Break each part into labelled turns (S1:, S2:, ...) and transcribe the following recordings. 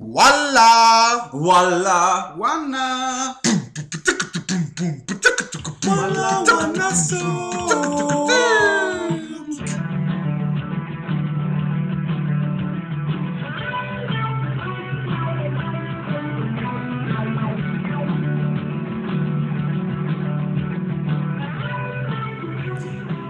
S1: Walla!
S2: Walla!
S1: Wanna!
S2: Walla wanna so.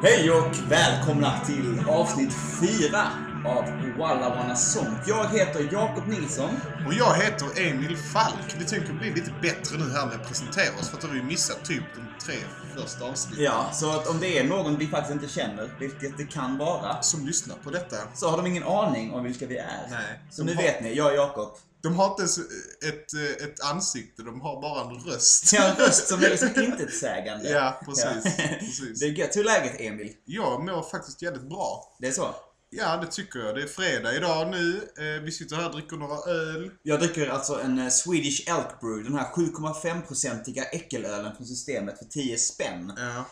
S2: Hej och välkomna till avsnitt 4 av Walla Wanna Song. Jag heter Jakob Nilsson.
S1: Och jag heter Emil Falk. Vi tänker bli lite bättre nu här med att presentera oss för att vi missat typ de tre första avsnitten.
S2: Ja, så att om det är någon vi faktiskt inte känner, vilket det kan vara,
S1: Som lyssnar på detta.
S2: så har de ingen aning om vilka vi är.
S1: Nej,
S2: Så nu
S1: har-
S2: vet ni, jag är Jakob.
S1: De har inte ens ett, ett ansikte, de har bara en röst.
S2: Har en röst som är liksom intetsägande.
S1: Ja, precis,
S2: Ja.
S1: precis.
S2: Det är gött. Hur är läget Emil?
S1: Jag mår faktiskt jävligt bra.
S2: Det är så?
S1: Ja, det tycker jag. Det är fredag idag nu. Eh, Vi sitter här och dricker några öl.
S2: Jag dricker alltså en eh, Swedish Elk Brew, den här 7,5-procentiga äckelölen från systemet för 10 spänn.
S1: Ja.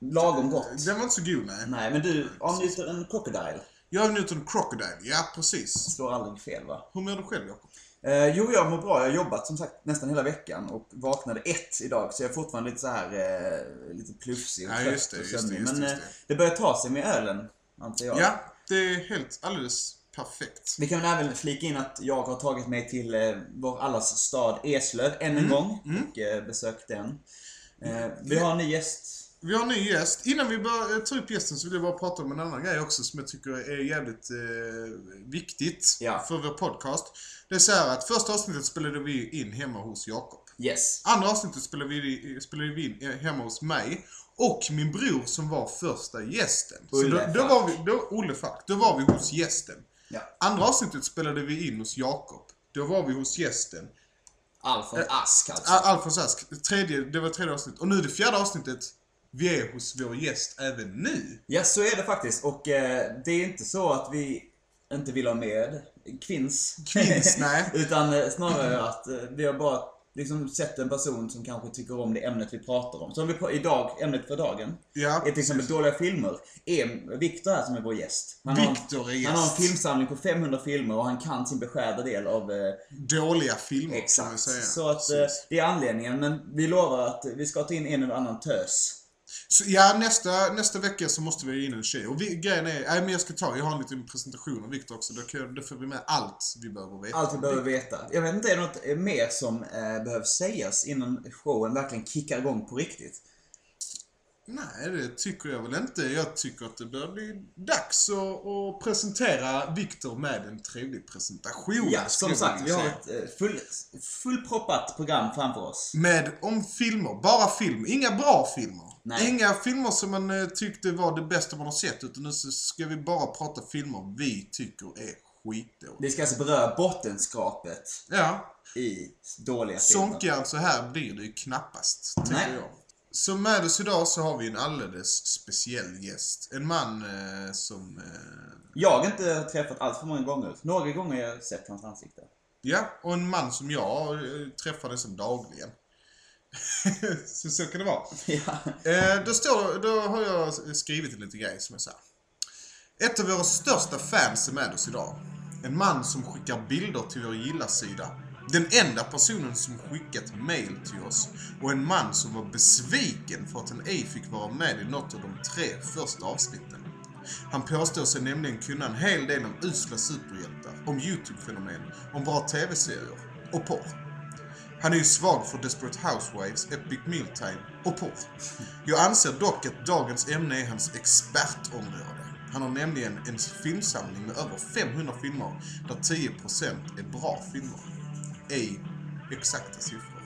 S2: Lagom gott.
S1: Den var inte så god, nej.
S2: Nej, men du avnjuter en Crocodile.
S1: Jag har Newton Crocodile. Ja, precis.
S2: Slår aldrig fel va?
S1: Hur mår du själv, Jakob?
S2: Eh, jo, jag mår bra. Jag har jobbat som sagt nästan hela veckan och vaknade ett idag. Så jag är fortfarande lite så här eh, lite plufsig och
S1: Ja,
S2: trött
S1: just det,
S2: och
S1: just det, just det,
S2: Men
S1: just
S2: eh,
S1: det.
S2: det börjar ta sig med ölen, antar jag.
S1: Ja, det är helt alldeles perfekt.
S2: Vi kan även flika in att jag har tagit mig till eh, vår allas stad Eslöv än en gång och eh, besökt den. Eh, vi har en ny gäst.
S1: Vi har en ny gäst. Innan vi börjar eh, ta upp gästen så vill jag bara prata om en annan grej också som jag tycker är jävligt eh, viktigt
S2: Ja.
S1: för vår podcast. Det är så här att första avsnittet spelade vi in hemma hos Jakob.
S2: Yes.
S1: Andra avsnittet spelade vi, spelade vi in hemma hos mig och min bror som var första gästen.
S2: Olle
S1: så då, då var vi, då, Olle Falk. Då var vi hos gästen.
S2: Ja.
S1: Andra avsnittet spelade vi in hos Jakob. Då var vi hos gästen.
S2: Alfons Ask alltså.
S1: Al- Alfons Ask. Tredje, det var tredje avsnittet. Och nu det fjärde avsnittet. Vi är hos vår gäst även nu.
S2: Ja, så är det faktiskt. Och eh, det är inte så att vi inte vill ha med kvinns.
S1: Kvinns, nej.
S2: Utan eh, snarare att eh, vi har bara liksom sett en person som kanske tycker om det ämnet vi pratar om. Så har vi på, idag, ämnet för dagen,
S1: Ja,
S2: är till exempel dåliga filmer. Är Viktor här som är vår gäst. Han har, en-
S1: är
S2: han har en
S1: gäst.
S2: filmsamling på 500 filmer och han kan sin beskärda del av eh,
S1: Dåliga filmer kan man
S2: Exakt.
S1: säga.
S2: Så att eh, det är anledningen. Men vi lovar att vi ska ta in en eller annan tös.
S1: Så, ja, nästa, nästa vecka så måste vi ha in en tjej. Och vi, grejen är, nej men jag ska ta, jag har en liten presentation av Viktor också. Då, kan, då får vi med allt vi behöver veta.
S2: Allt vi behöver veta. Jag vet inte, är det något mer som eh, behöver sägas innan showen verkligen kickar igång på riktigt?
S1: Nej, det tycker jag väl inte. Jag tycker att det börjar bli dags att, att presentera Viktor med en trevlig presentation.
S2: Ja, som sagt, vi har ett eh, full, fullproppat program framför oss.
S1: Med om filmer, bara film. Inga bra filmer.
S2: Nej.
S1: Inga filmer som man eh, tyckte var det bästa man har sett. Utan nu ska vi bara prata filmer vi tycker är skitdåliga.
S2: Vi ska alltså beröra bottenskrapet
S1: Ja,
S2: i dåliga filmer.
S1: sonkigare så här blir det ju knappast, tycker
S2: Nej.
S1: jag. Så med oss idag så har vi en alldeles speciell gäst. En man eh, som... Eh,
S2: Jag har inte träffat allt för många gånger. Några gånger har jag sett hans ansikte.
S1: ja, och en man som jag eh, träffar nästan dagligen. så, så kan det vara.
S2: ja.
S1: Eh, då, står, då har jag skrivit en liten grej som är så här. Ett av våra största fans är med oss idag. En man som skickar bilder till vår gilla-sida. Den enda personen som skickat mail till oss. Och en man som var besviken för att han ej fick vara med i något av de tre första avsnitten. Han påstår sig nämligen kunna en hel del om usla superhjältar, om YouTube-fenomen, om bra TV-serier och porr. Han är ju svag för Desperate Housewives, Epic Mealtime och porr. Jag anser dock att dagens ämne är hans expertområde. Han har nämligen en filmsamling med över 500 filmer där 10% är bra filmer. Ej exakta siffror.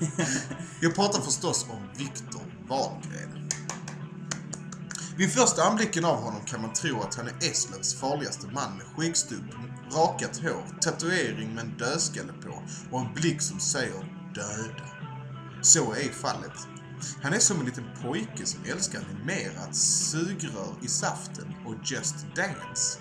S1: Jag pratar förstås om Viktor Wahlgren. Vid första anblicken av honom kan man tro att han är Eslövs farligaste man med skäggstubb, rakat hår, tatuering med en dödskalle på och en blick som säger döda. Så är fallet. Han är som en liten pojke som älskar animerat, sugrör i saften och Just Dance.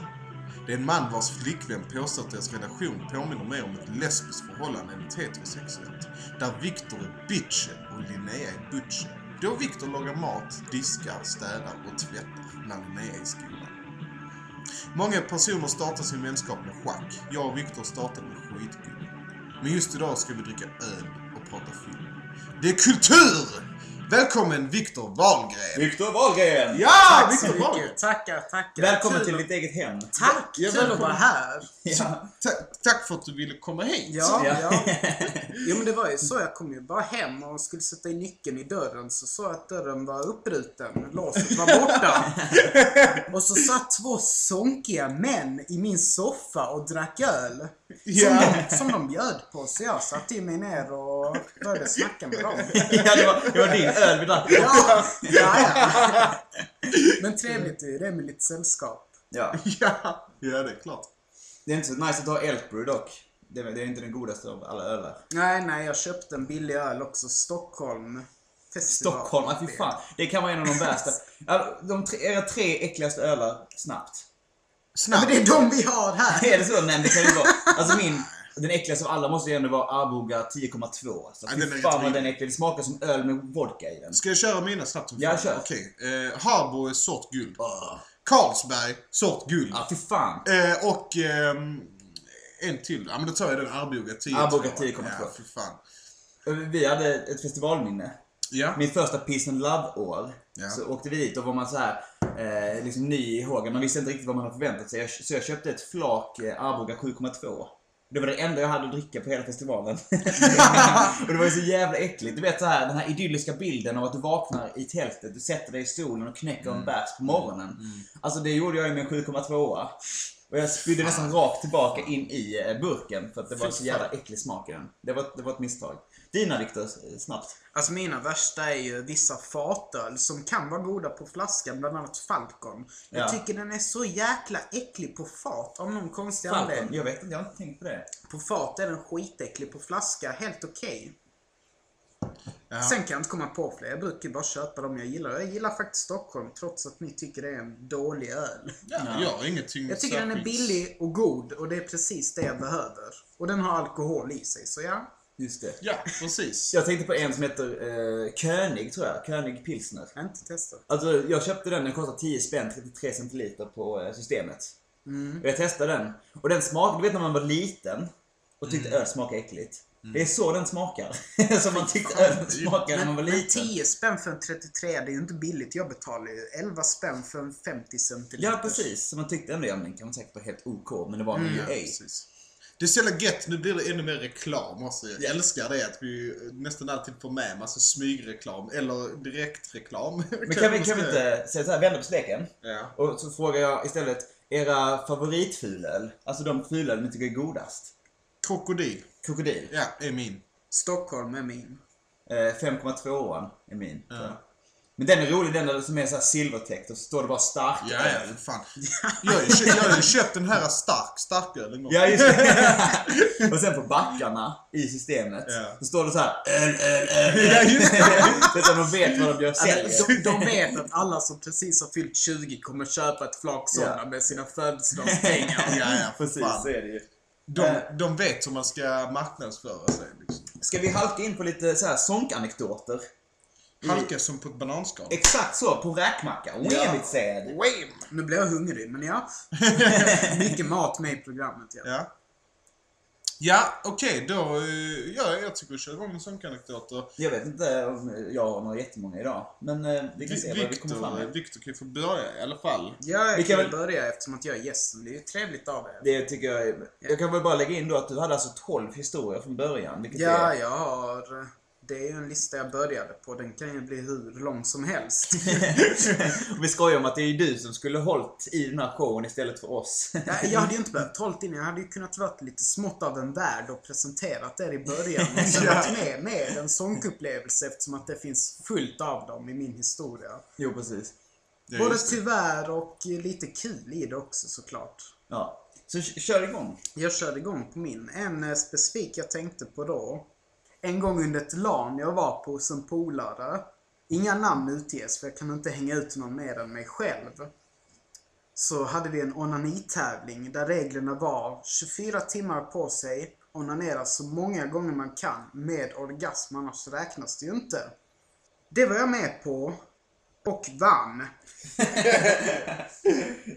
S1: Det är en man vars flickvän påstår att deras relation påminner mer om ett lesbiskt förhållande än ett heterosexuellt. Där Viktor är bitchen och Linnea är butchen. Då Viktor lagar mat, diskar, städar och tvättar när Linnea är i skolan. Många personer startar sin vänskap med schack. Jag och Viktor startade med skitgubbe. Men just idag ska vi dricka öl och prata film. Det är kultur! Välkommen Viktor Wahlgren!
S2: Viktor Wahlgren!
S1: Ja,
S3: Tack så
S1: Viktor Wahlgren!
S3: mycket. Tackar, tackar.
S2: Välkommen till ditt eget hem.
S3: Tack!
S1: Ja,
S3: Kul att vara här.
S2: Ja.
S1: Ta- tack för att du ville komma hit.
S3: Ja,
S2: Ja.
S3: ja. Jo men det var ju så. Jag kom ju bara hem och skulle sätta i nyckeln i dörren så såg jag att dörren var uppbruten. Låset var borta. och så satt två sonkiga män i min soffa och drack öl. Som,
S1: Ja.
S3: de, som de bjöd på. Så jag satte mig ner och började snacka med dem.
S2: ja, det var, det var din öl vi drack.
S3: Ja, ja, ja. Men trevligt är det med lite sällskap.
S2: Ja.
S1: Ja, ja det är klart.
S2: Det är inte så nice att ha Elkbrew dock. Det är, det är inte den godaste av alla ölar.
S3: Nej, nej, jag köpte en billig öl också. Stockholm. Festival.
S2: Stockholm, fy fan. Det kan vara en av de värsta. De tre, era tre äckligaste ölar, snabbt.
S3: Ja,
S1: Snabbt.
S3: men det är de vi har här.
S2: Är det så? Nej, det kan ju vara. Alltså min, den äckligaste av alla måste ju ändå vara Arboga 10,2. Alltså,
S1: Ja,
S2: fy fan vad den är äcklig. Det smakar som öl med vodka i den.
S1: Ska jag köra mina snabbt som
S2: Ja, kör.
S1: Okej. Eh, Harbo är sort guld.
S2: Ah,
S1: Carlsberg, sort guld.
S2: ah, fy fan.
S1: Eh, och ehm, en till. Ja men då tar jag den Arboga 10.
S2: Arboga
S1: tror jag.
S2: 10,2.
S1: Ja, för fan.
S2: Vi hade ett festivalminne.
S1: Ja.
S2: Mitt första Peace and Love-år.
S1: Ja.
S2: Så åkte vi dit och var man så här eh, liksom ny i hågen. Man visste inte riktigt vad man hade förväntat sig. Jag- Så jag köpte ett flak eh, Arboga 7,2. Det var det enda jag hade att dricka på hela festivalen. och det var ju så jävla äckligt. Du vet så här, den här idylliska bilden av att du vaknar i tältet, du sätter dig i stolen och knäcker
S1: Mm.
S2: en bärs på morgonen. Alltså det gjorde jag ju med en 7,2. Och jag spydde nästan rakt tillbaka in i eh, burken för att det var så jävla äcklig smak i den. Det var, det var ett misstag. Dina Viktor, snabbt.
S3: Alltså mina värsta är ju vissa fatöl som kan vara goda på flaska, bland annat Falcon. Jag
S2: Ja.
S3: tycker den är så jäkla äcklig på fat av någon konstig
S2: Falcon,
S3: anledning.
S2: jag vet inte, jag har inte tänkt på det.
S3: På fat är den skitäcklig, på flaska helt okej.
S1: Ja.
S3: Sen kan jag inte komma på fler. Jag brukar ju bara köpa dem jag gillar. Jag gillar faktiskt Stockholm trots att ni tycker det är en dålig öl.
S1: Ja, jag har ingenting
S3: Jag tycker den är billig och god och det är precis det jag behöver. Och den har alkohol i sig, så ja.
S2: Just det.
S1: Ja, precis.
S2: Jag tänkte på en som heter eh, König, tror jag. König pilsner.
S3: Jag har inte testat.
S2: Alltså, jag köpte den, den kostar 10 spänn, 33 centiliter på eh, systemet. Och jag testade den. Och den smakade, du vet när man var liten och tyckte öl smakade äckligt. Det är så den smakar. som man tyckte öl smakade när man var
S3: Men, men
S2: liten.
S3: 10 spänn för en 33, det är ju inte billigt. Jag betalar ju 11 spänn för en 50 centiliter.
S2: Ja, precis. Så man tyckte ändå, ja men den kan man säkert vara helt OK, men det var den ju
S1: Ja,
S2: ej.
S1: precis. Det är så jävla gött, nu blir det ännu mer reklam också. Jag älskar det att vi nästan alltid får med massa smygreklam eller direktreklam.
S2: Men kan vi, kan vi inte säga så här, vända på steken?
S1: Ja.
S2: Och så frågar jag istället, era favoritfulöl? Alltså de fulöl ni tycker är godast?
S1: Krokodil.
S2: Krokodil.
S1: Ja, är min.
S3: Stockholm är min.
S2: Eh, 5,2an är min. jag. Men den är rolig, den där som är så här silvertäckt och så står det bara stark
S1: Ja, ja,
S2: öl.
S1: för fan. Jag har ju köpt, jag har ju köpt den här stark, starköl en gång.
S2: Ja, just det. och sen på backarna i systemet
S1: Ja.
S2: så står det så här öl, öl, öl.
S1: Ja, just det.
S2: det är så de vet vad de gör säljer.
S3: Alltså, de, de vet att alla som precis har fyllt 20 kommer köpa ett flak sådana
S2: Ja.
S3: med sina födelsedagspengar.
S1: Ja, ja, för
S2: Precis,
S1: fan.
S2: så är det ju.
S1: De, de vet hur man ska marknadsföra sig. Liksom.
S2: Ska vi halka in på lite så här sånkanekdoter?
S1: Halka som på ett bananskal.
S2: Exakt så, på räkmacka. Wemit säd.
S3: Nu blir jag hungrig, men ja. Mycket mat med i programmet, ja.
S1: Ja. Ja, okej då. eh, Ja, jag tycker vi kör igång med sånganekdoter.
S2: Jag vet inte om jag har några jättemånga idag. Men eh, vi kan se vad vi kommer fram
S1: Viktor,
S2: med.
S1: Viktor kan ju få börja i alla fall.
S3: Ja, jag
S2: Vi
S3: kan
S2: kan
S3: väl börja eftersom att jag är gästen. Det är ju trevligt av er.
S2: Det tycker jag är... Jag kan väl bara lägga in då att du hade alltså 12 historier från början. Vilket
S3: Ja,
S2: är...
S3: jag har... Det är ju en lista jag började på. Den kan ju bli hur lång som helst.
S2: Vi skojar om att det är du som skulle hållit i den här showen istället för oss.
S3: Ja, jag hade ju inte behövt hållit in. Jag hade ju kunnat vara lite smått av en värld och presenterat det i början. Och sen varit med med en sångupplevelse eftersom att det finns fullt av dem i min historia.
S2: jo, precis.
S3: Både tyvärr och lite kul i det också såklart.
S2: Ja. Så kör igång.
S3: Jag körde igång på min. En eh, specifik jag tänkte på då. En gång under ett LAN jag var på hos en polare. Inga namn utges för jag kan inte hänga ut någon mer än mig själv. Så hade vi en onanitävling där reglerna var 24 timmar på sig, onanera så många gånger man kan med orgasm, annars räknas det ju inte. Det var jag med på. Och vann.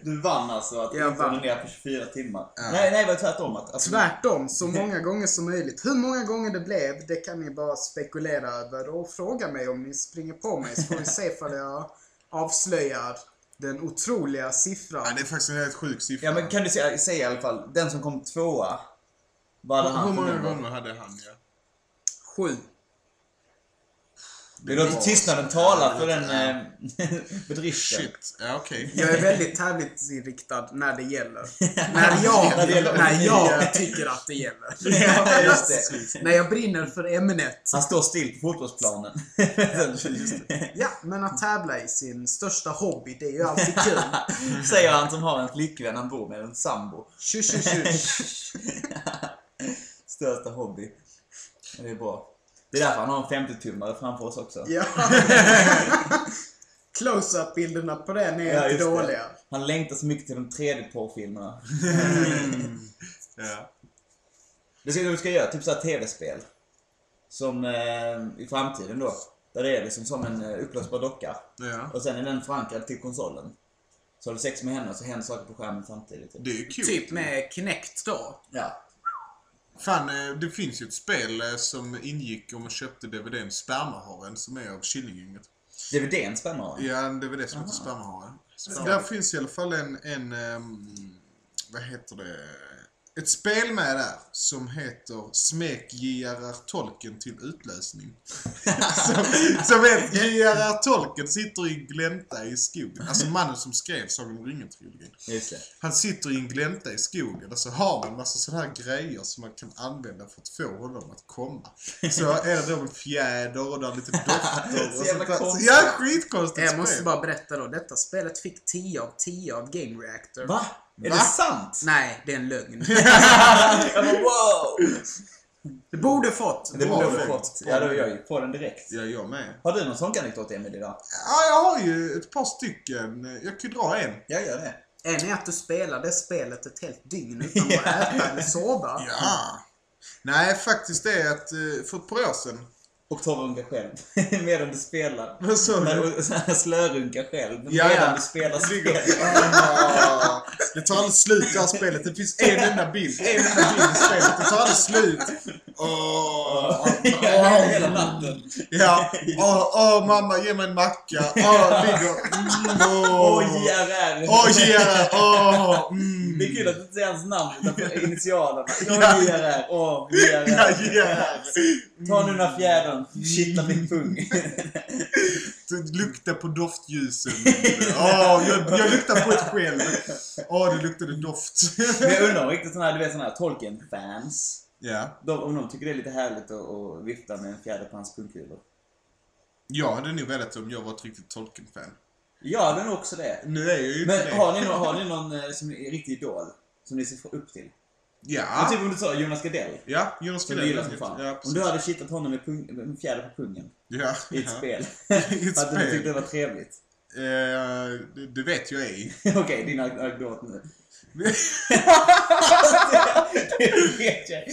S2: Du vann alltså att
S3: Jag
S2: inte
S3: vann.
S2: onanera på 24 timmar.
S1: Ja.
S2: Nej, nej, det var tvärtom. Att, alltså,
S3: Tvärtom, så många gånger som möjligt. Hur många gånger det blev, det kan ni bara spekulera över och fråga mig om ni springer på mig så får vi se ifall jag avslöjar den otroliga siffran.
S1: Ja, det är faktiskt en helt sjuk siffra.
S2: Ja, men kan du säga, säga i alla fall, den som kom tvåa. Vad hade
S1: Hur
S2: han för
S1: många gånger hade han ja?
S3: Sju.
S2: Det låter tystnaden tala för den eh, bedriften.
S1: Shit, ja okej.
S3: Jag är väldigt tävlingsinriktad när det gäller. när jag,
S2: När det gäller-
S3: när jag tycker att det gäller.
S2: Ja, just det.
S3: när jag brinner för ämnet.
S2: Han står still på fotbollsplanen.
S3: Ja, men att tävla i sin största hobby, det är ju alltid kul.
S2: Säger han som har en flickvän han bor med, en sambo.
S3: Tju, tju, tju.
S2: Största hobby. Ja, Det är bra. Det är därför han har en 50-tummare framför oss också.
S3: Ja. Close-up-bilderna på den är
S2: Ja,
S3: inte
S2: just det.
S3: dåliga.
S2: Han längtar så mycket till de 3D-porrfilmerna.
S1: Ja.
S2: Det ska vi ska göra, typ såhär tv-spel. Som eh, i framtiden då. Där det är liksom som en eh, uppblåsbar docka.
S1: ja.
S2: Och sen är den förankrad till konsolen. Så har du sex med henne och så händer saker på skärmen samtidigt.
S1: Det är ju kul.
S3: Typ med Kinect då.
S2: Ja.
S1: Fan, eh, det finns ju ett spel eh, som ingick om man köpte DVDn Spermaharen som är av Killinggänget.
S2: DVDn spänner
S1: Ja, en DVD som heter Spermaharen. Där finns i alla fall en, en ehm, vad heter det? Ett spel med där som heter Smek J.R.R. Tolkien till utlösning. som, som J.R.R. Tolkien sitter i en glänta i skogen. Alltså mannen som skrev Sagan om ringen-trilogin. Han sitter i en glänta i skogen och så har man massa sådana här grejer som man kan använda för att få honom att komma. Så är det då en fjäder och där är lite dofter.
S2: Så
S1: och
S2: jävla
S1: sånt
S2: konstigt.
S1: Ja, skitkonstigt
S3: Jag måste
S1: spel.
S3: bara berätta då. Detta spelet fick 10 av 10 av Game Reactor.
S2: Va? Är
S1: Va?
S2: det sant?
S3: Nej, det är en lögn.
S2: jag bara wow!
S3: Det borde fått.
S2: Det borde
S1: det.
S2: fått. Ja, då jag ju på den direkt.
S1: Ja, jag med.
S2: Har du någon sån anekdot Emil idag?
S1: Ja, jag har ju ett par stycken. Jag kan dra en.
S2: Jag gör det.
S3: En är att du spelar det spelet ett helt dygn utan att äta eller sova.
S1: Ja. Nej, faktiskt det är att eh, för ett par år sedan.
S2: Och torrunka själv. medan du spelar.
S1: Vad sa du?
S2: och så här Slörunka själv.
S1: Ja,
S2: medan
S1: ja.
S2: du spelar
S1: Ligger-
S2: spel.
S1: Ah, Det tar aldrig slut det här spelet. Det finns en enda bild. En enda bild i spelet. Det tar aldrig slut. Åh,
S2: Hela natten.
S1: Ja. Åh, åh, mamma ge mig en macka. Åh, ligger. Mm, åh.
S2: JRR.
S1: Åh, ge Åh, mm.
S2: Det är kul att du inte säger hans namn utan initialerna. Åh, JRR. Åh,
S1: Ja,
S2: JRR. Ta nu den här fjädern. Kittla min pung.
S1: Det luktar på doftljusen. Åh, jag, jag luktar på ett själv. Åh, det luktade doft.
S2: Men jag undrar riktigt såna här, du vet såna här Tolkien-fans.
S1: Ja.
S2: De, om de tycker det är lite härligt att, att vifta med en fjäder på hans pungkulor.
S1: Jag hade nog velat om jag var ett riktigt Tolkien-fan.
S2: Jag hade nog också det.
S1: Nu är jag ju inte
S2: Men
S1: det.
S2: har ni, någon, har ni någon eh, som är riktig idol? Som ni ser upp till?
S1: Ja.
S2: Men typ om du sa Jonas Gardell.
S1: Ja, Jonas
S2: Som
S1: Gardell.
S2: gillar som fan.
S1: Ja,
S2: om du hade kittat honom med, pung, med en fjäder på pungen
S1: Ja.
S2: i ett
S1: ja.
S2: spel.
S1: I ett
S2: För att du tyckte det var trevligt.
S1: Eh, det, det vet jag ej.
S2: Okej, din anekdot nu.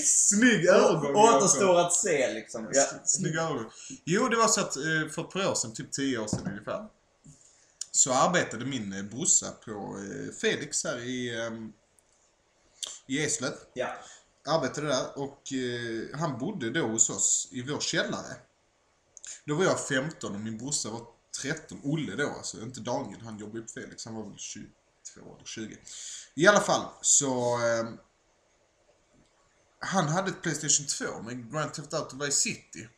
S1: Snygg övergång.
S2: Återstår att se liksom. Ja.
S1: Snygg övergång. Jo, det var så att eh, för ett par år sedan, typ 10 år sedan ungefär. Så arbetade min brorsa på eh, Felix här i, ehm, i Eslöv.
S2: ja.
S1: arbetade där och eh, han bodde då hos oss i vår källare. Då var jag 15 och min brorsa var 13. Olle då alltså, inte Daniel. Han jobbade på Felix. Han var väl 22 eller 20. I alla fall så... Eh, han hade ett Playstation 2 med Grand Theft Auto Vice City.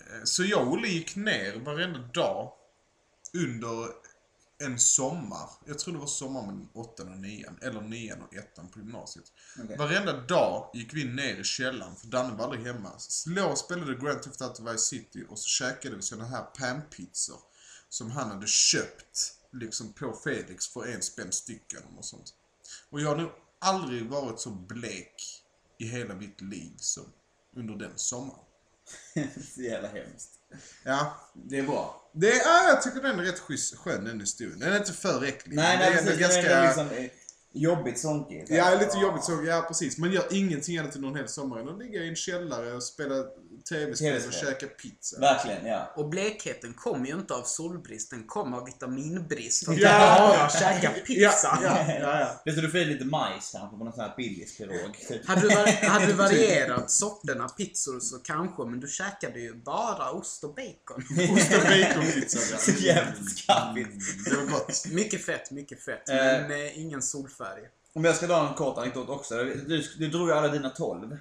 S1: Eh, så jag och Olle gick ner varenda dag under en sommar. Jag tror det var sommar med åttan och nian. Eller nian och ettan på gymnasiet.
S2: Okej.
S1: Varenda dag gick vi ner i källaren, för Danne var aldrig hemma. Så låg och spelade Grand Theft Auto Vice City och så käkade vi såna här panpizzor. Som han hade köpt, liksom på Felix för en spänn stycken och sånt. Och jag har nog aldrig varit så blek i hela mitt liv som under den sommaren.
S2: Så jävla hemskt.
S1: Ja,
S2: Det är bra.
S1: det är, jag tycker den är rätt schysst, skön den historien. Den är inte för äcklig.
S2: Nej, nej
S1: det är
S2: precis. Det är liksom eh, jobbigt sånkigt.
S1: Ja, lite jobbigt så. Ja, precis. Man gör ingenting annat under en hel sommar att ligga i en källare och spela tv-spel och käka pizza.
S2: Verkligen, ja.
S3: Och blekheten kom ju inte av solbrist, den kom av vitaminbrist. För att
S1: Ja.
S3: bara käka pizza.
S1: Ja, ja, ja.
S2: Det så du får i lite majs kanske på någon sån här Billys-pirog. Typ.
S3: Hade du, var- hade du varierat sorterna pizzor så kanske, men du käkade ju bara ost och bacon.
S1: Ost och baconpizza. ja.
S2: Så jävligt skabbigt.
S1: Det var gott.
S3: Mycket fett, mycket fett.
S2: Eh.
S3: Men eh, ingen solfärg.
S2: Om jag ska dra en kort anekdot också. Du, du drog ju alla dina 12.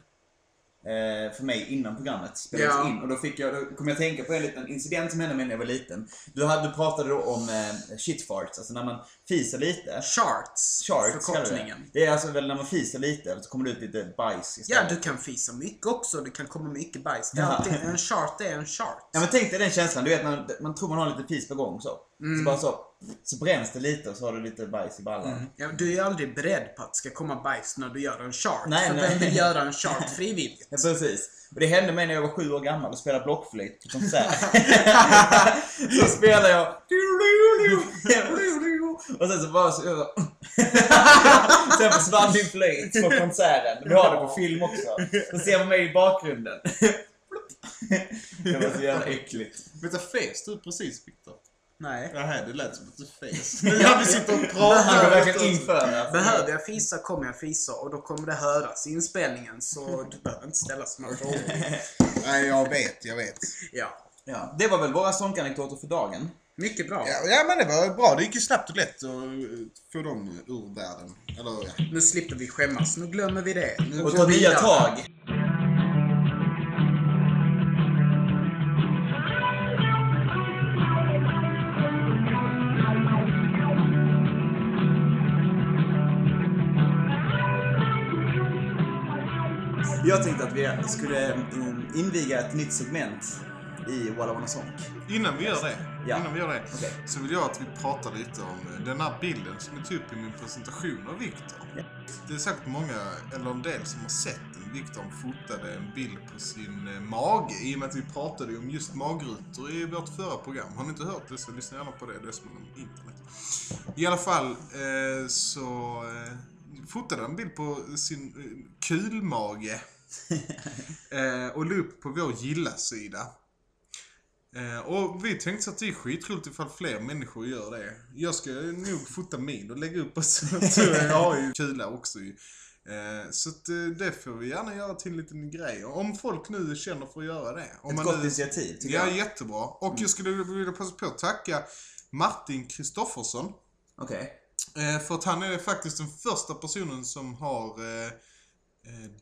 S2: Eh, för mig innan programmet spelades
S3: Ja.
S2: in. Och då, fick jag, då kom jag att tänka på en liten incident som hände mig när jag var liten. Du, hade, du pratade då om eh, shitfarts, alltså när man fiser lite.
S3: Charts,
S2: Charts du det.
S3: förkortningen.
S2: Det är alltså väl när man fiser lite så kommer det ut lite bajs
S3: Ja,
S2: istället.
S3: du kan fisa mycket också. Det kan komma mycket bajs.
S2: Ja.
S3: en chart är en chart.
S2: Ja men tänk dig den känslan, du vet när man tror man har lite fis på gång så.
S3: Mm.
S2: Så bara så, så bränns det lite och så har du lite bajs i ballan.
S3: Ja, du är ju aldrig beredd på att det ska komma bajs när du gör en chart.
S2: Nej,
S3: för
S2: nej.
S3: vem vill göra en chart frivilligt?
S2: Ja, precis. Och det hände mig när jag var sju år gammal och spelade blockflöjt på konsert. så spelade jag... Och sen så bara så... Sen försvann min flöjt på konserten. Vi har det på film också. Så ser man mig i bakgrunden. Det var så jävla äckligt.
S1: Vet du, fes du precis Viktor?
S3: Nej.
S1: Nej, det lät som att du fes. Ja, vi sitter och pratar.
S2: Verkligen det.
S3: Behöver jag fisa kommer jag fisa och då kommer det höras i inspelningen så du behöver inte ställa så många frågor.
S1: Nej, jag vet, jag vet.
S3: Ja.
S2: Ja, det var väl våra sånganekdoter för dagen.
S3: Mycket bra.
S1: Ja, ja, men det var bra. Det gick ju snabbt och lätt att få dem ur världen. Eller ja.
S3: Nu slipper vi skämmas. Nu glömmer vi det. Nu
S2: Och
S3: går
S2: ta
S3: vi
S2: nya tag. Jag tänkte att vi skulle mm, inviga ett nytt segment i Walla Wanna Sonk.
S1: Innan vi gör det,
S2: Ja.
S1: innan vi gör det
S2: Okej.
S1: så vill jag att vi pratar lite om eh, den här bilden som jag tog upp i min presentation av Viktor. Det är säkert många, eller en del, som har sett den. Viktor fotade en bild på sin eh, mage i och med att vi pratade om just magrutor i vårt förra program. Har ni inte hört det så lyssna gärna på det. Det är som om internet. I alla fall eh, så eh, fotade han en bild på sin eh, kulmage eh, och la upp på vår gilla-sida. Eh, och vi tänkte så att det är skitroligt ifall fler människor gör det. Jag ska nog fota min och lägga upp och så tror jag jag har ju kula också ju. Eh, så att, eh, det får vi gärna göra till en liten grej. Om folk nu känner för att göra det. Om
S2: Ett gott
S1: nu...
S2: initiativ, tycker
S1: Ja,
S2: jag. Mm.
S1: jättebra. Och jag skulle vilja passa på att tacka Martin Kristoffersson.
S2: Okej.
S1: Eh, för att han är faktiskt den första personen som har eh,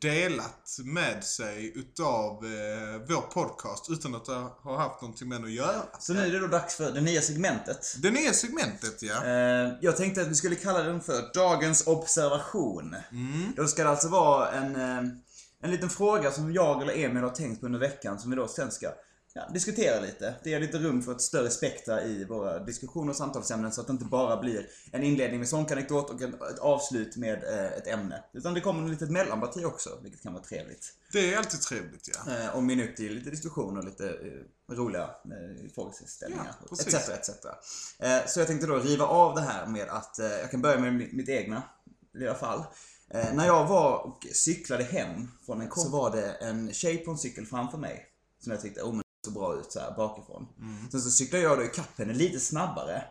S1: delat med sig utav eh, vår podcast utan att ha, ha haft någonting med den att göra.
S2: Så nu är det då dags för det nya segmentet.
S1: Det nya segmentet ja.
S2: Eh, jag tänkte att vi skulle kalla den för Dagens observation. Då ska det alltså vara en, eh, en liten fråga som jag eller Emil har tänkt på under veckan som vi då sen ska ja, diskutera lite. Det ger lite rum för ett större spektra i våra diskussioner och samtalsämnen så att det inte bara blir en inledning med sånganekdot och ett avslut med eh, ett ämne. Utan det kommer en litet mellanparti också, vilket kan vara trevligt.
S1: Det är alltid trevligt ja.
S2: Eh, och minut till lite diskussion och lite eh, roliga eh, frågeställningar.
S1: Ja,
S2: etc, etc. Eh, så jag tänkte då riva av det här med att, eh, jag kan börja med mitt, mitt egna lilla fall. Eh, när jag var och cyklade hem från en kompis så var det en tjej på en cykel framför mig. Som jag tyckte, oh så bra ut så här bakifrån. Sen så cyklade jag då ikapp henne lite snabbare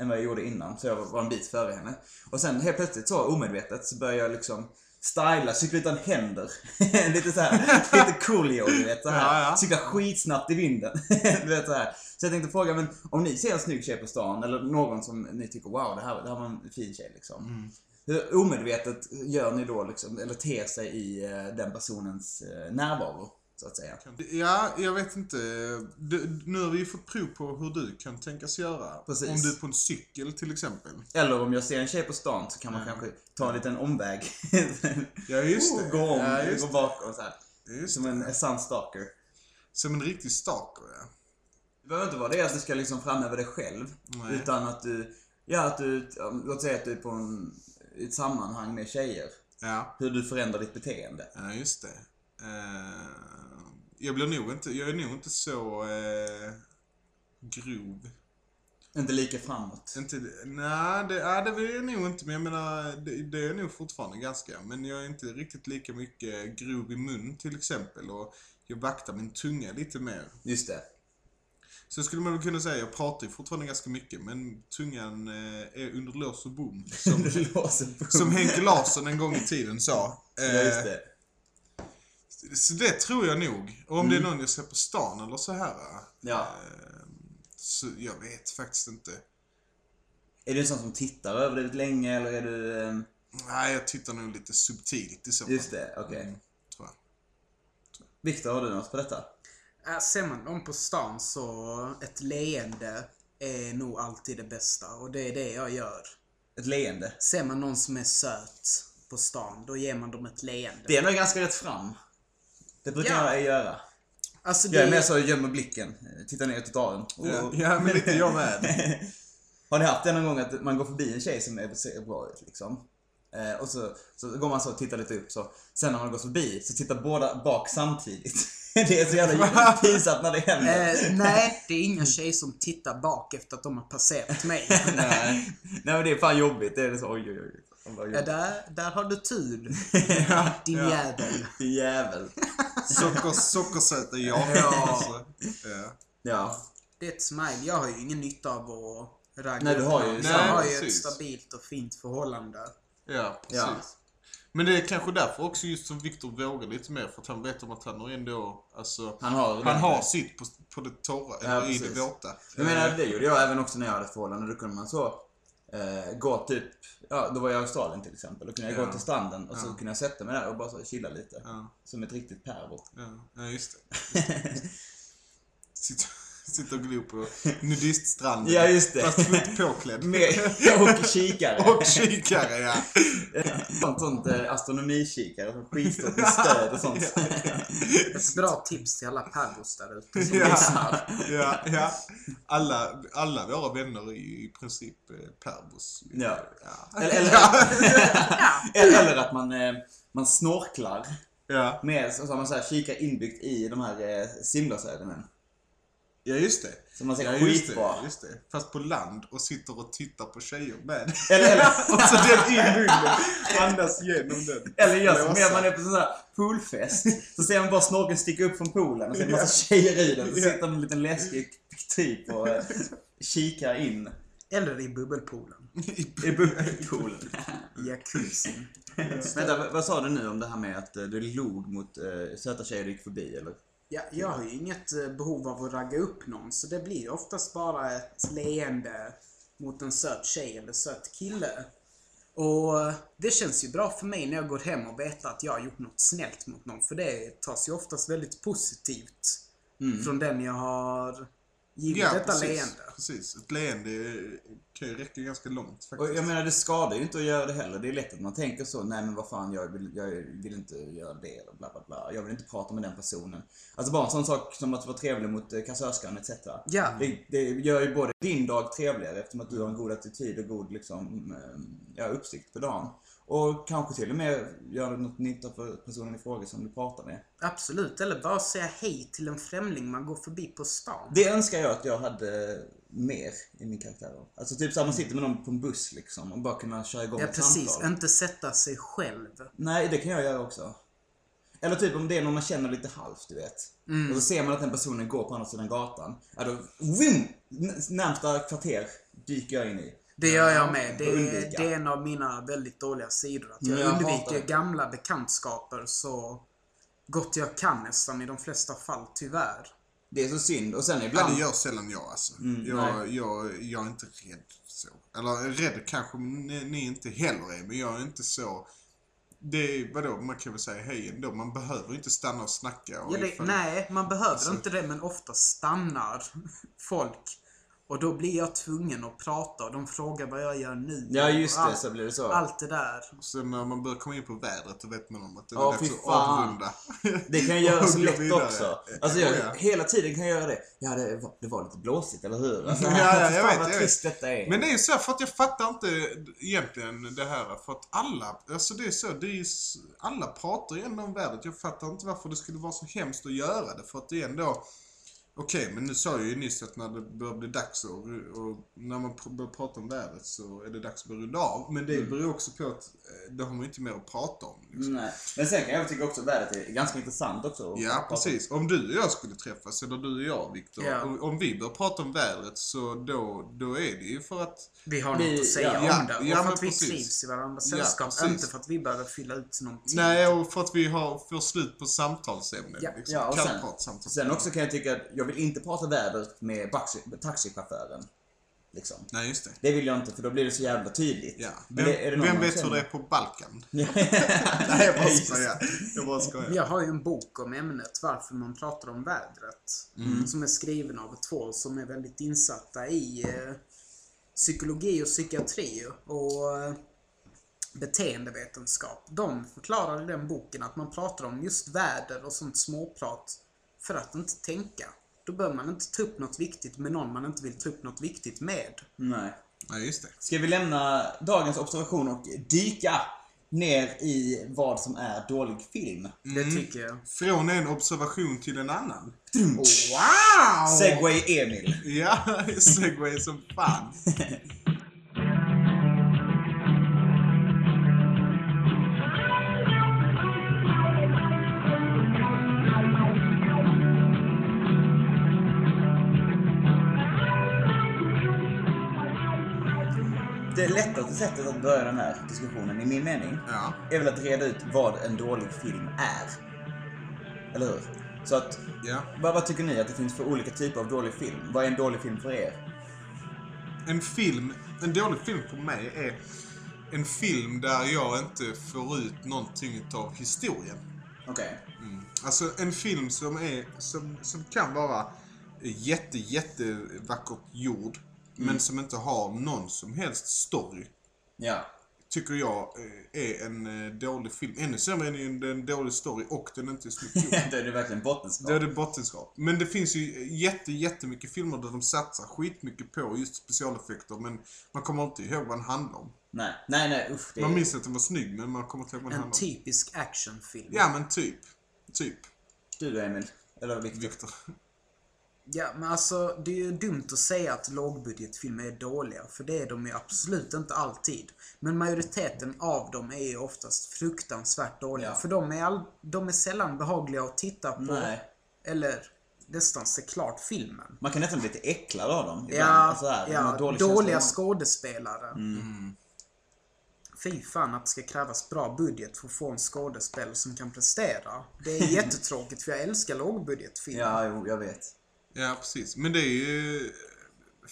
S2: än vad jag gjorde innan. Så jag var en bit före henne. Och sen helt plötsligt så omedvetet så började jag liksom styla, cykla utan händer. lite så här, lite coolio du vet så här.
S1: Ja, ja.
S2: Cykla skitsnabbt i vinden. du vet så här. Så jag tänkte fråga, men om ni ser en snygg tjej på stan eller någon som ni tycker wow, det här, det här var en fin tjej liksom. Hur omedvetet gör ni då liksom, eller ter sig i eh, den personens eh, närvaro? Så att säga.
S1: Ja, jag vet inte. Du, nu har vi ju fått prov på hur du kan tänkas göra.
S2: Precis.
S1: Om du är på en cykel till exempel.
S2: Eller om jag ser en tjej på stan så kan man kanske ta en liten omväg.
S1: Ja, just det.
S2: Gå om,
S1: Ja, just
S2: gå bakom så här.
S1: Just
S2: Som en sann stalker.
S1: Som en riktig stalker ja.
S2: Det behöver inte vara det att du ska liksom framhäva dig själv.
S1: Nej.
S2: Utan att du, ja att du, låt säga att du är på en, ett sammanhang med tjejer.
S1: Ja,
S2: Hur du förändrar ditt beteende.
S1: ja just det. Eh, jag blir nog inte, jag är nog inte så eh, grov.
S2: Inte lika framåt.
S1: Inte, nej, det, ja, det är jag nog inte. Men jag menar, det, det är nog fortfarande ganska. Men jag är inte riktigt lika mycket grov i mun till exempel. Och jag vaktar min tunga lite mer.
S2: Just det.
S1: Så skulle man väl kunna säga, jag pratar ju fortfarande ganska mycket. Men tungan eh, är under lås och bom. Som, som Henke Larsson en gång i tiden sa.
S2: Ja, just
S1: Eh,
S2: det.
S1: Så det tror jag nog. Och om det är någon jag ser på stan eller så här.
S2: Ja.
S1: eh, Så jag vet faktiskt inte.
S2: Är du en sån som tittar överdrivet länge eller är du...
S1: Nej, jag tittar nog lite subtilt i så fall.
S2: Just det, okej.
S1: Mm, tror jag.
S2: Viktor, har du något på detta?
S3: Äh, ser man dem på stan så ett leende är nog alltid det bästa och det är det jag gör.
S2: Ett leende?
S3: Ser man någon som är söt på stan, då ger man dem ett leende.
S2: Det är nog ganska rätt fram. Det brukar
S3: Ja.
S2: jag göra.
S3: Alltså
S2: Jag är
S3: det...
S2: mer så gömmer blicken, tittar ner till dörren.
S1: Ja, ja, men lite jag med.
S2: Har ni haft det någon gång att man går förbi en tjej som är, ser bra ut liksom? Eh, och så, så går man så och tittar lite upp så. Sen när man går förbi så tittar båda bak samtidigt. det är så jävla pinsamt när det händer.
S3: Eh, nej, det är inga tjejer som tittar bak efter att de har passerat mig.
S2: Nej. Nej men det är fan jobbigt. Det är så oj oj oj.
S3: Ja, där, där har du tur. Din
S1: ja.
S3: jävel.
S2: Din jävel.
S1: Socker, sockersöta jag.
S3: Ja.
S1: Alltså, ja.
S2: Ja.
S3: Det är ett smile. Jag har ju ingen nytta av att ragga
S2: Nej, du har ju samma,
S3: Jag har ju ett stabilt och fint förhållande.
S1: ja, precis.
S2: Ja.
S1: Men det är kanske därför också just som Viktor vågar lite mer. För att han vet om att han har ändå, alltså,
S2: Han har
S1: han har sitt på, på det torra,
S2: Ja,
S1: eller i det våta.
S2: Jag menar, det gjorde jag även också när jag hade ett förhållande. Då kunde man så eh, gå typ, ja då var jag i Australien till exempel. Då kunde jag
S1: Ja.
S2: gå till stranden och så
S1: Ja.
S2: kunde jag sätta mig där och bara så chilla lite.
S1: Ja,
S2: Som ett riktigt pervo.
S1: ja, ja just det. Sitter, sitter och glor på nudiststranden.
S2: Ja, just det.
S1: Fast fullt påklädd.
S2: Med, och kikare.
S1: Och kikare, ja.
S2: sånt, sånt eh, astronomikikare som skitstort med stöd och sånt.
S3: Ett bra tips till alla pervos där ute som
S1: Ja,
S3: lyssnar.
S1: ja, ja. Alla, alla våra vänner är ju i princip eh, perbos.
S2: Ja.
S1: Ja.
S2: Eller, eller, eller, eller att man, eh, man snorklar
S1: Ja.
S2: med, så har man så här kikar inbyggt i de här simglasögonen.
S1: Ja, just det.
S2: Så man ser
S1: Ja, just
S2: skitbra.
S1: det, just det. Fast på land och sitter och tittar på tjejer med.
S2: Eller, eller,
S1: och så den in munnen. Andas igenom den.
S2: Eller just som när man är på sån här poolfest. Så ser man bara snorkeln sticka upp från poolen och så är det en massa tjejer i den. Så sitter en liten läskig typ och eh, kikar in
S3: Eller i bubbelpoolen.
S2: i bubbelpoolen.
S3: I jacuzzin.
S2: Vänta, vad- vad sa du nu om det här med att eh, du log mot eh, söta tjejer du gick förbi eller?
S3: Ja, jag har ju inget eh, behov av att ragga upp någon, så det blir oftast bara ett leende mot en söt tjej eller söt kille. Och eh, det känns ju bra för mig när jag går hem och vet att jag har gjort något snällt mot någon, för det tas ju oftast väldigt positivt från den jag har givit
S1: Ja,
S3: detta
S1: precis,
S3: leende.
S1: precis. Ett leende kan ju räcka ganska långt
S2: Och
S1: faktiskt.
S2: jag menar det skadar ju inte att göra det heller. Det är lätt att man tänker så, nej men vad fan jag vill, jag vill inte göra det eller bla bla bla. Jag vill inte prata med den personen. Alltså bara en sån sak som att vara trevlig mot eh, kassörskan etc.
S3: Ja.
S2: Det, det gör ju både din dag trevligare eftersom att du har en god attityd och god liksom, eh, ja, uppsikt på dagen. Och kanske till och med gör något nytta för personen i fråga som du pratar med.
S3: Absolut, eller bara säga hej till en främling man går förbi på stan.
S2: Det önskar jag att jag hade mer i min karaktär. Alltså typ såhär, man sitter med någon på en buss liksom och bara kunna köra igång
S3: Ja,
S2: ett
S3: precis.
S2: samtal.
S3: Inte sätta sig själv.
S2: Nej, det kan jag göra också. Eller typ om det är någon man känner lite halvt, du vet. Och så ser man att den personen går på andra sidan gatan. Ja, då, vim! Närmsta kvarter dyker jag in i.
S3: Det gör jag med. Det är, det är en av mina väldigt dåliga sidor. Att jag,
S2: Men jag hatar
S3: undviker gamla bekantskaper så gott jag kan nästan i de flesta fall, tyvärr.
S2: Det är så synd. Och sen
S1: Ja,
S2: ibland...
S1: det gör sällan jag alltså.
S2: Mm,
S1: jag, jag, jag är inte rädd så. Eller rädd kanske ni, ni inte heller är, men jag är inte så... Det är, vadå, man kan väl säga hej ändå. Man behöver inte stanna och snacka. Och
S3: Ja, det,
S1: ifall-
S3: nej, man behöver
S1: Alltså-
S3: inte det, men ofta stannar folk. Och då blir jag tvungen att prata och de frågar vad jag gör nu.
S2: Ja, just
S3: Och
S2: det.
S3: allt,
S2: Så blir det så.
S3: allt det där.
S1: Så när man börjar komma in på vädret, då vet man om att det är dags att avrunda.
S2: Det kan jag göra så lätt
S1: vidare.
S2: också. Alltså jag,
S1: Ja, ja.
S2: hela tiden kan jag göra det. Ja, det var, det var lite blåsigt, eller hur? Alltså,
S1: Ja, ja, jag vet,
S2: vad
S1: jag
S2: trist detta är.
S1: Men det är ju så för att jag fattar inte egentligen det här. För att alla, alltså det är så, det är alla pratar ju ändå om vädret. Jag fattar inte varför det skulle vara så hemskt att göra det. För att det är ändå, Okej, men nu sa jag ju nyss att när det börjar bli dags och, och när man pr- börjar prata om vädret så är det dags att börja runda av. Men det beror också på att eh, då har man inte mer att prata om. Liksom.
S2: Nej. Men sen kan jag tycka också att vädret är ganska intressant också.
S1: Ja, precis. Om du och jag skulle träffas, eller du och jag, Viktor.
S3: Ja.
S1: Om, om vi börjar prata om vädret så då, då är det ju för att...
S3: Vi har
S2: Vi-
S3: något att säga
S2: ja,
S3: om det. Och
S1: ja,
S3: för att vi
S1: precis.
S3: trivs i varandras
S1: Ja,
S3: sällskap.
S1: precis.
S3: inte för att vi behöver fylla ut någon tid.
S1: Nej, och för att vi har, får slut på samtalsämnen.
S3: Ja.
S1: liksom.
S2: Ja, och sen, sen också kan jag tycka att jag vill inte prata vädret med taxi, taxichauffören. Liksom.
S1: Nej, just det.
S2: Det vill jag inte för då blir det så jävla tydligt.
S1: Ja. Vem,
S2: det- är det någon
S1: vem vet hur
S2: känner?
S1: det är på Balkan?
S2: Nej,
S1: Nej, jag bara skojar. Jag bara skojar.
S3: Jag har ju en bok om ämnet varför man pratar om vädret.
S1: Mm.
S3: Som är skriven av två som är väldigt insatta i eh, psykologi och psykiatri och eh, beteendevetenskap. De förklarar i den boken att man pratar om just väder och sånt småprat för att inte tänka. Då bör man inte ta upp något viktigt med någon man inte vill ta upp något viktigt med.
S2: Nej.
S1: Nej, just det.
S2: Ska vi lämna dagens observation och dyka ner i vad som är dålig film?
S3: Det tycker jag.
S1: Från en observation till en annan.
S3: Wow!
S2: Segway Emil.
S1: Ja, segway som fan.
S2: sättet att börja den här diskussionen, i min mening,
S1: Ja.
S2: är väl att reda ut vad en dålig film är. Eller hur? Så att,
S1: Ja.
S2: vad, vad tycker ni att det finns för olika typer av dålig film? Vad är en dålig film för er?
S1: En film, en dålig film för mig är en film där jag inte får ut någonting utav historien.
S2: Okej.
S1: Mm. Alltså en film som är, som, som kan vara jätte, jätte vackert gjord. Men som inte har någon som helst story.
S2: Ja.
S1: Tycker jag eh, är en eh, dålig film. Ännu sämre är det en dålig story och den inte är snyggt gjord.
S2: Då är det verkligen bottenskap.
S1: Då är det bottenskap. Men det finns ju jätte, jättemycket filmer där de satsar skitmycket på just specialeffekter men man kommer inte ihåg vad den handlar om.
S2: Nej, nej, nej usch. Det är...
S1: Man minns att den var snygg men man kommer inte ihåg vad den
S3: En
S1: handlar om.
S3: typisk actionfilm.
S1: Ja men typ. Typ.
S2: Du då Emil? Eller Victor?
S1: Viktor.
S3: Ja, men alltså det är ju dumt att säga att lågbudgetfilmer är dåliga, för det är de ju absolut inte alltid. Men majoriteten av dem är ju oftast fruktansvärt dåliga,
S2: Ja.
S3: för de är, all, de är sällan behagliga att titta på.
S2: Nej.
S3: Eller nästan se klart filmen.
S2: Man kan nästan bli lite äcklad av dem.
S3: Ja,
S2: Alltså här,
S3: ja
S2: dålig
S3: dåliga skådespelare. Fy fan att det ska krävas bra budget för att få en skådespelare som kan prestera. Det är jättetråkigt för jag älskar lågbudgetfilmer.
S2: Ja, jo, jag vet.
S1: Ja precis. Men det är ju...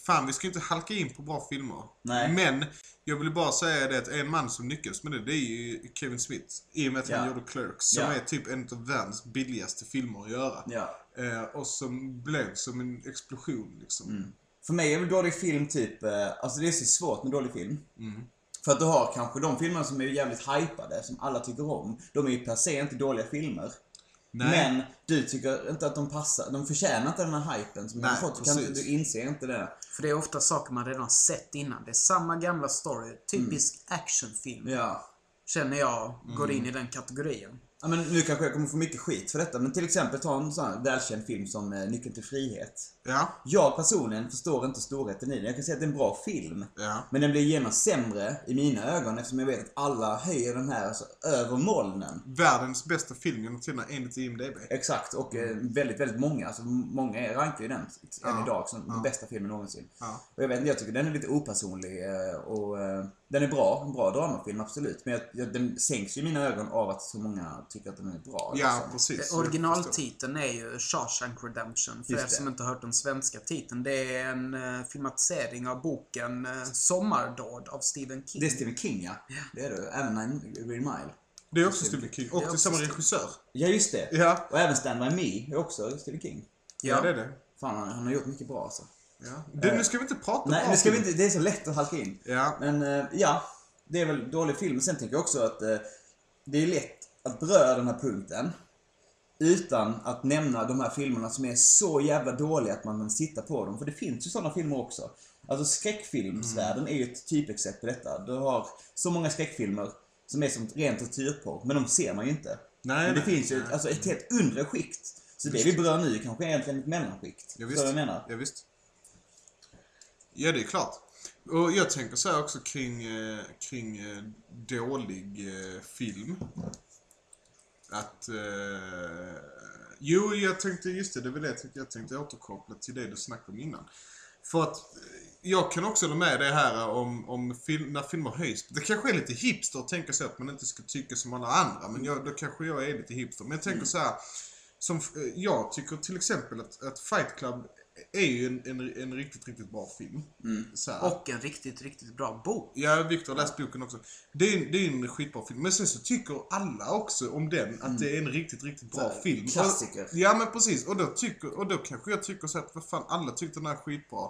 S1: Fan vi ska inte halka in på bra filmer.
S2: Nej.
S1: Men jag vill bara säga det att en man som lyckades med det, det är ju Kevin Smith. I och med att han
S2: Ja.
S1: gjorde Clerks. Som
S2: Ja.
S1: är typ en av världens billigaste filmer att göra.
S2: Ja.
S1: Eh, och som blev som en explosion liksom.
S2: Mm. För mig är väl dålig film typ, eh, alltså det är så svårt med dålig film.
S1: Mm.
S2: För att du har kanske de filmerna som är jävligt hypade, som alla tycker om. De är ju per se inte dåliga filmer.
S1: Nej.
S2: Men du tycker inte att de passar, de förtjänar inte den här hypen som de
S1: Nej,
S2: har fått. Du, kan, inte- du inser inte det.
S3: För det är ofta saker man redan sett innan. Det är samma gamla story. Typisk actionfilm.
S2: Ja.
S3: Känner jag går
S1: Mm.
S3: in i den kategorin.
S2: Ja, men nu kanske jag kommer få mycket skit för detta, men till exempel ta en sån här välkänd film som eh, Nyckeln till frihet.
S1: Ja.
S2: Jag personligen förstår inte storheten i den. Jag kan säga att det är en bra film.
S1: Ja.
S2: Men den blir genast sämre i mina ögon eftersom jag vet att alla höjer den här alltså, över molnen.
S1: Världens bästa film genom tiderna enligt IMDB.
S2: Exakt, och eh, väldigt, väldigt många. Alltså, många är- rankar ju den än
S1: Ja,
S2: idag som
S1: ja.
S2: den bästa filmen någonsin.
S1: Ja.
S2: Och jag vet inte, jag tycker den är lite opersonlig eh, och eh, den är bra. En bra dramafilm, absolut. Men jag, jag, den sänks ju i mina ögon av att så många tycker att den är bra.
S1: Ja,
S2: liksom.
S1: precis.
S3: Det- Originaltiteln är ju Shawshank Redemption. För
S2: Just
S3: er
S2: det.
S3: som inte har hört den svenska titeln. Det är en uh, filmatisering av boken uh, Sommardåd av Stephen King.
S2: Det är Stephen King, ja. Det är det. Även Nine Green Mile.
S1: Det är också Stephen King. Och
S3: Det är
S1: samma regissör.
S2: Ja, just det.
S1: Ja.
S2: Och även Stand By Me är också Stephen King.
S1: Ja, det är det.
S2: Fan, han, han har gjort mycket bra alltså.
S1: Ja. Det, nu ska vi inte prata
S2: Nej, nu ska vi inte, det är så lätt att halka in.
S1: Ja.
S2: Men eh, ja, det är väl dålig film. Sen tänker jag också att eh, det är lätt att beröra den här punkten utan att nämna de här filmerna som är så jävla dåliga att man kan sitta på dem. För det finns ju sådana filmer också. Alltså skräckfilmsvärlden är ju ett typexempel på detta. Du har så många skräckfilmer som är som rent tortyrporr, men de ser man ju inte.
S1: Nej,
S2: men det
S1: nej,
S2: finns ju
S1: nej.
S2: alltså, ett helt undre skikt Så det vi berör nu kanske är egentligen ett mellanskikt.
S1: Ja, visst.
S2: vad jag menar?
S1: Ja, visst. Ja, det är klart. Och jag tänker så här också kring, eh, kring eh, dålig eh, film. Att... Eh, jo, jag tänkte, just det, det var det jag tänkte, jag tänkte återkoppla till det du snackade om innan. För att eh, jag kan också hålla med det här om, om film, när filmer höjs. Det kanske är lite hipster att tänka så att man inte ska tycka som alla andra. Men jag, då kanske jag är lite hipster. Men jag tänker så här. Som, eh, jag tycker till exempel att, att Fight Club är ju en, en, en riktigt, riktigt bra film. Här.
S3: Och en riktigt, riktigt bra bok.
S1: Ja, Viktor har läst boken också. Det är, en- det är en skitbra film. Men sen så tycker alla också om den att det är en riktigt, riktigt bra
S2: Så
S1: film.
S2: klassiker.
S1: Och, ja, men precis. Och då, tycker, och då kanske jag tycker så att, vad fan, alla tyckte den här är skitbra.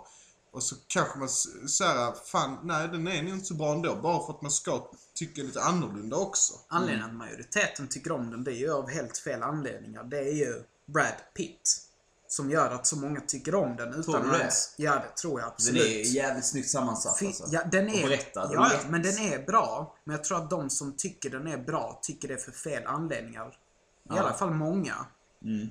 S1: Och så kanske man säger fan, nej den är nog inte så bra ändå. Bara för att man ska tycka lite annorlunda också.
S3: Anledningen att majoriteten tycker om den, det är ju av helt fel anledningar. Det är ju Brad Pitt. Som gör att så många tycker om den utan
S2: Tror du det?
S3: ens... Ja, det tror jag
S2: Den
S3: absolut.
S2: är jävligt snyggt sammansatt
S3: Fi-
S2: alltså.
S3: Ja, den
S2: Och
S3: är,
S2: berättad och
S3: ja,
S2: lätt.
S3: men den är bra. Men jag tror att de som tycker den är bra tycker det för fel anledningar. I
S2: Ja.
S3: alla fall många.
S2: Mm.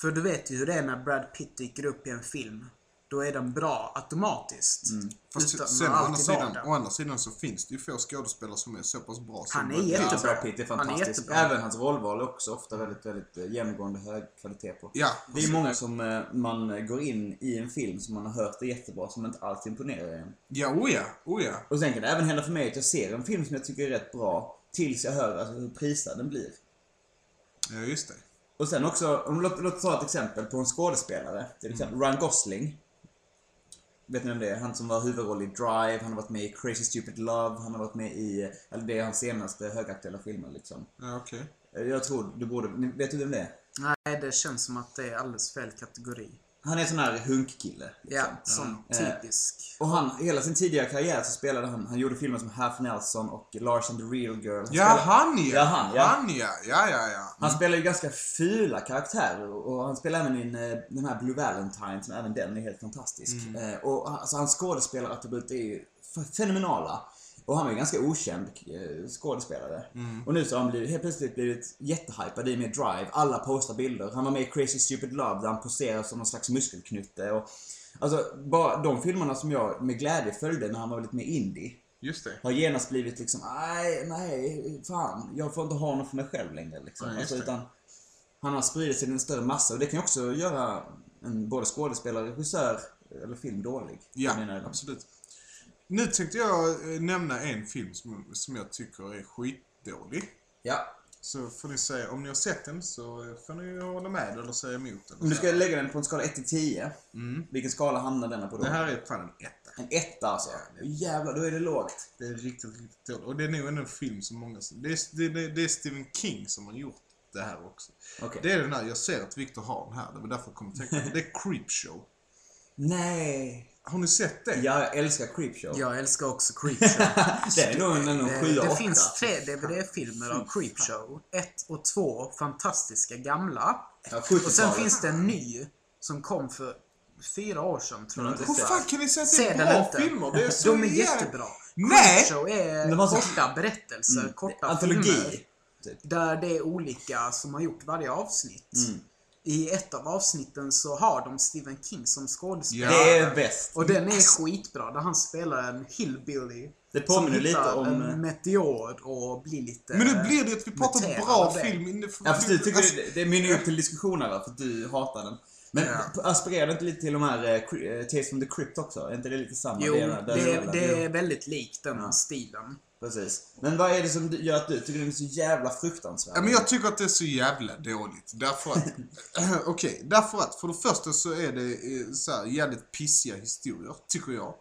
S3: För du vet ju hur det är när Brad Pitt dyker upp i en film. Då är den bra automatiskt.
S2: Mm.
S1: Fast
S3: Utan
S1: sen å andra, sidan, å andra sidan så finns det ju få skådespelare som är så pass bra som
S3: Han är jättebra.
S2: Ja, Brad Pitt är
S3: Han är
S2: fantastisk.
S3: jättebra.
S2: Även hans rollval är också ofta väldigt, väldigt eh, genomgående hög kvalitet på.
S1: Ja,
S2: Det är många som eh, man går in i en film som man har hört är jättebra som inte alls imponerar en.
S1: Ja, oh ja, oh ja.
S2: Och sen kan det även hända för mig att jag ser en film som jag tycker är rätt bra tills jag hör alltså, hur prisad den blir.
S1: Ja, just det.
S2: Och sen också, om låt, låt ta ett exempel på en skådespelare. Till exempel Ryan Gosling. Vet ni vem det är? Han som var huvudroll i Drive, han har varit med i Crazy Stupid Love, han har varit med i, eller det är hans senaste högaktuella filmer liksom.
S1: Ja, okej.
S2: Jag tror du borde, vet du vem det är?
S3: Nej, det känns som att det är alldeles fel kategori.
S2: Han är en sån här hunkkille. Liksom.
S3: Ja, sån
S2: Eh,
S3: typisk.
S2: Och han, hela sin tidigare karriär så spelade han, han gjorde filmer som Half Nelson och Lars and the Real Girl. Han
S1: Ja,
S2: spelade-
S1: han ja!
S2: Ja, han, ja.
S1: Han ja, ja, ja, ja.
S2: Han spelar ju ganska fula karaktärer och han spelar även i eh, den här Blue Valentine som även den är helt fantastisk.
S1: Mm.
S2: Eh, Och alltså, hans skådespelarattribut är ju fenomenala. Och han var ju ganska okänd eh, skådespelare.
S1: Mm.
S2: Och nu så har han blivit, helt plötsligt blivit jättehypad i med Drive. Alla postar bilder. Han var med i Crazy Stupid Love där han poserar som någon slags muskelknutte. Och, alltså, bara de filmerna som jag med glädje följde när han var lite mer indie
S1: Just det.
S2: har genast blivit liksom, nej, nej, fan, jag får inte ha honom för mig själv längre liksom.
S1: Just
S2: alltså, utan han har spridit sig till en större massa och det kan ju också göra en både skådespelare, regissör eller film dålig.
S1: Ja, absolut. Nu tänkte jag eh, nämna en film som, som jag tycker är skitdålig.
S2: Ja.
S1: Så får ni säga, om ni har sett den så får ni hålla med eller säga emot den.
S2: Om du ska lägga den på en skala 1 till 10,
S1: Mm.
S2: vilken skala hamnar denna på då?
S1: Det här är fan en etta.
S2: En etta alltså. Jävlar, då är det lågt.
S1: Det är riktigt, riktigt dåligt. Och det är nog en film som många... Det är, det, det, är Stephen King som har gjort det här också.
S2: Okej.
S1: Det är den här, jag ser att Victor har den här, det var därför jag kom att tänka på det. Det är Creepshow.
S2: Nej.
S1: Har ni sett det?
S2: Ja, jag älskar Creepshow.
S3: Jag älskar också Creepshow.
S2: det är nog en, en,
S3: Det,
S2: 7
S3: det
S2: 8.
S3: finns tre DVD-filmer av Creepshow. Ett och två fantastiska gamla.
S2: Ja,
S3: Och sen
S2: 70-talet.
S3: finns det en ny som kom för fyra år sedan tror jag.
S1: Hur fan kan ni säga att det är bra
S3: inte.
S1: filmer? Det är så
S3: De är jättebra.
S1: Nej!
S3: Creepshow är korta berättelser,
S2: Mm.
S3: korta
S2: Antologi.
S3: filmer.
S2: Typ.
S3: Där det är olika som har gjort varje avsnitt.
S2: Mm.
S3: I ett av avsnitten så har de Stephen King som skådespelare.
S1: Ja.
S2: Det är bäst.
S3: Och den är skitbra, där han spelar en hillbilly.
S2: Det påminner
S3: som
S2: lite om... eh,
S3: en meteor och blir lite...
S1: Men nu blir det att vi pratar
S3: Muterar
S1: bra
S3: det.
S1: film. Det-
S2: Ja fast du tycker
S1: alltså,
S2: det, det mynnar upp till diskussioner va, för att du hatar den. Men
S3: Ja.
S2: aspirerar det inte lite till de här eh, Cri- eh, Tales from the Crypt också? Är inte det lite samma?
S3: Jo,
S2: är
S3: det, är-
S2: rollen?
S3: det är väldigt likt den
S2: Ja.
S3: stilen.
S2: Precis. Men vad är det som gör att du tycker den är så jävla fruktansvärd?
S1: Ja, men jag tycker att det är så jävla dåligt. Därför att... Okej, därför att för det första så är det eh, så här, jävligt pissiga historier, tycker jag.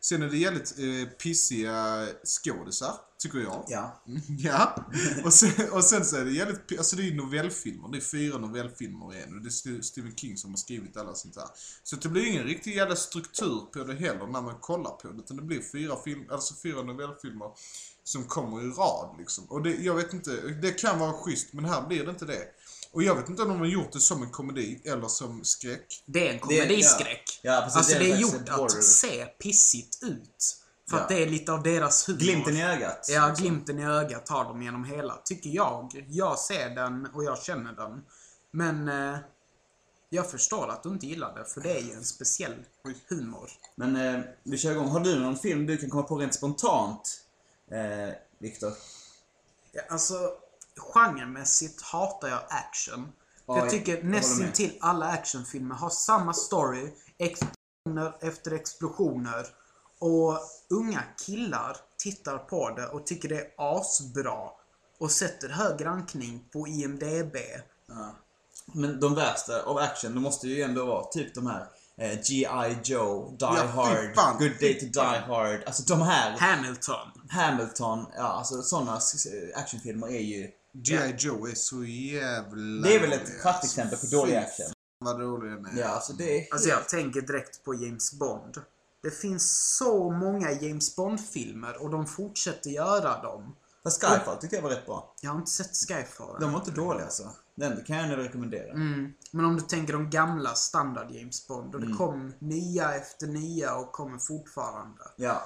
S1: Sen är det jävligt eh, pissiga skådisar, tycker jag.
S2: Ja.
S1: Ja. Och sen, och sen så är det jävligt... Alltså det är novellfilmer. Det är fyra novellfilmer i en. Och det är St- Stephen King som har skrivit alla sånt där. Så det blir ingen riktig jävla struktur på det heller när man kollar på det. Utan det blir fyra, film, alltså fyra novellfilmer som kommer i rad liksom. Och det, jag vet inte, det kan vara schysst men här blir det inte det. Och jag vet inte om de har gjort det som en komedi eller som skräck.
S3: Det är en komediskräck.
S2: Ja, precis.
S3: alltså
S2: Det är
S3: det är gjort
S2: ett horror.
S3: att se pissigt ut. För att
S2: Ja.
S3: det är lite av deras humor.
S2: Glimten i ögat.
S3: Ja,
S2: liksom.
S3: glimten i ögat har de genom hela, tycker jag. Jag ser den och jag känner den. Men eh, Jag förstår att du inte gillar det, för det är ju en speciell humor.
S2: Men eh, vi kör igång. Har du någon film du kan komma på rent spontant? Eh, Viktor?
S3: Ja, alltså, genremässigt hatar jag action.
S2: Ja,
S3: jag tycker nästintill alla actionfilmer har samma story, explosioner efter explosioner. Och unga killar tittar på det och tycker det är asbra. Och sätter hög rankning på IMDB.
S2: Men de värsta av action, det måste ju ändå vara typ de här G.I. Joe, Die
S1: Ja,
S2: Hard,
S1: fan,
S2: Good Day to Die Hard. Alltså de här,
S3: Hamilton.
S2: Hamilton, ja alltså sådana actionfilmer är ju...
S1: G.I. Joe är så jävla
S2: Det är väl ett praktexempel på dålig action.
S1: Vad dålig den är.
S2: Ja, alltså det är...
S3: Alltså jag tänker direkt på James Bond. Det finns så många James Bond-filmer och de fortsätter göra dem.
S2: Fast Skyfall tyckte jag var rätt bra.
S3: Jag har inte sett Skyfall.
S2: De var inte dåliga alltså. Den kan jag rekommendera.
S3: Mm. Men om du tänker de gamla standard James Bond och det
S2: Mm.
S3: kom nya efter nya och kommer fortfarande.
S2: Ja.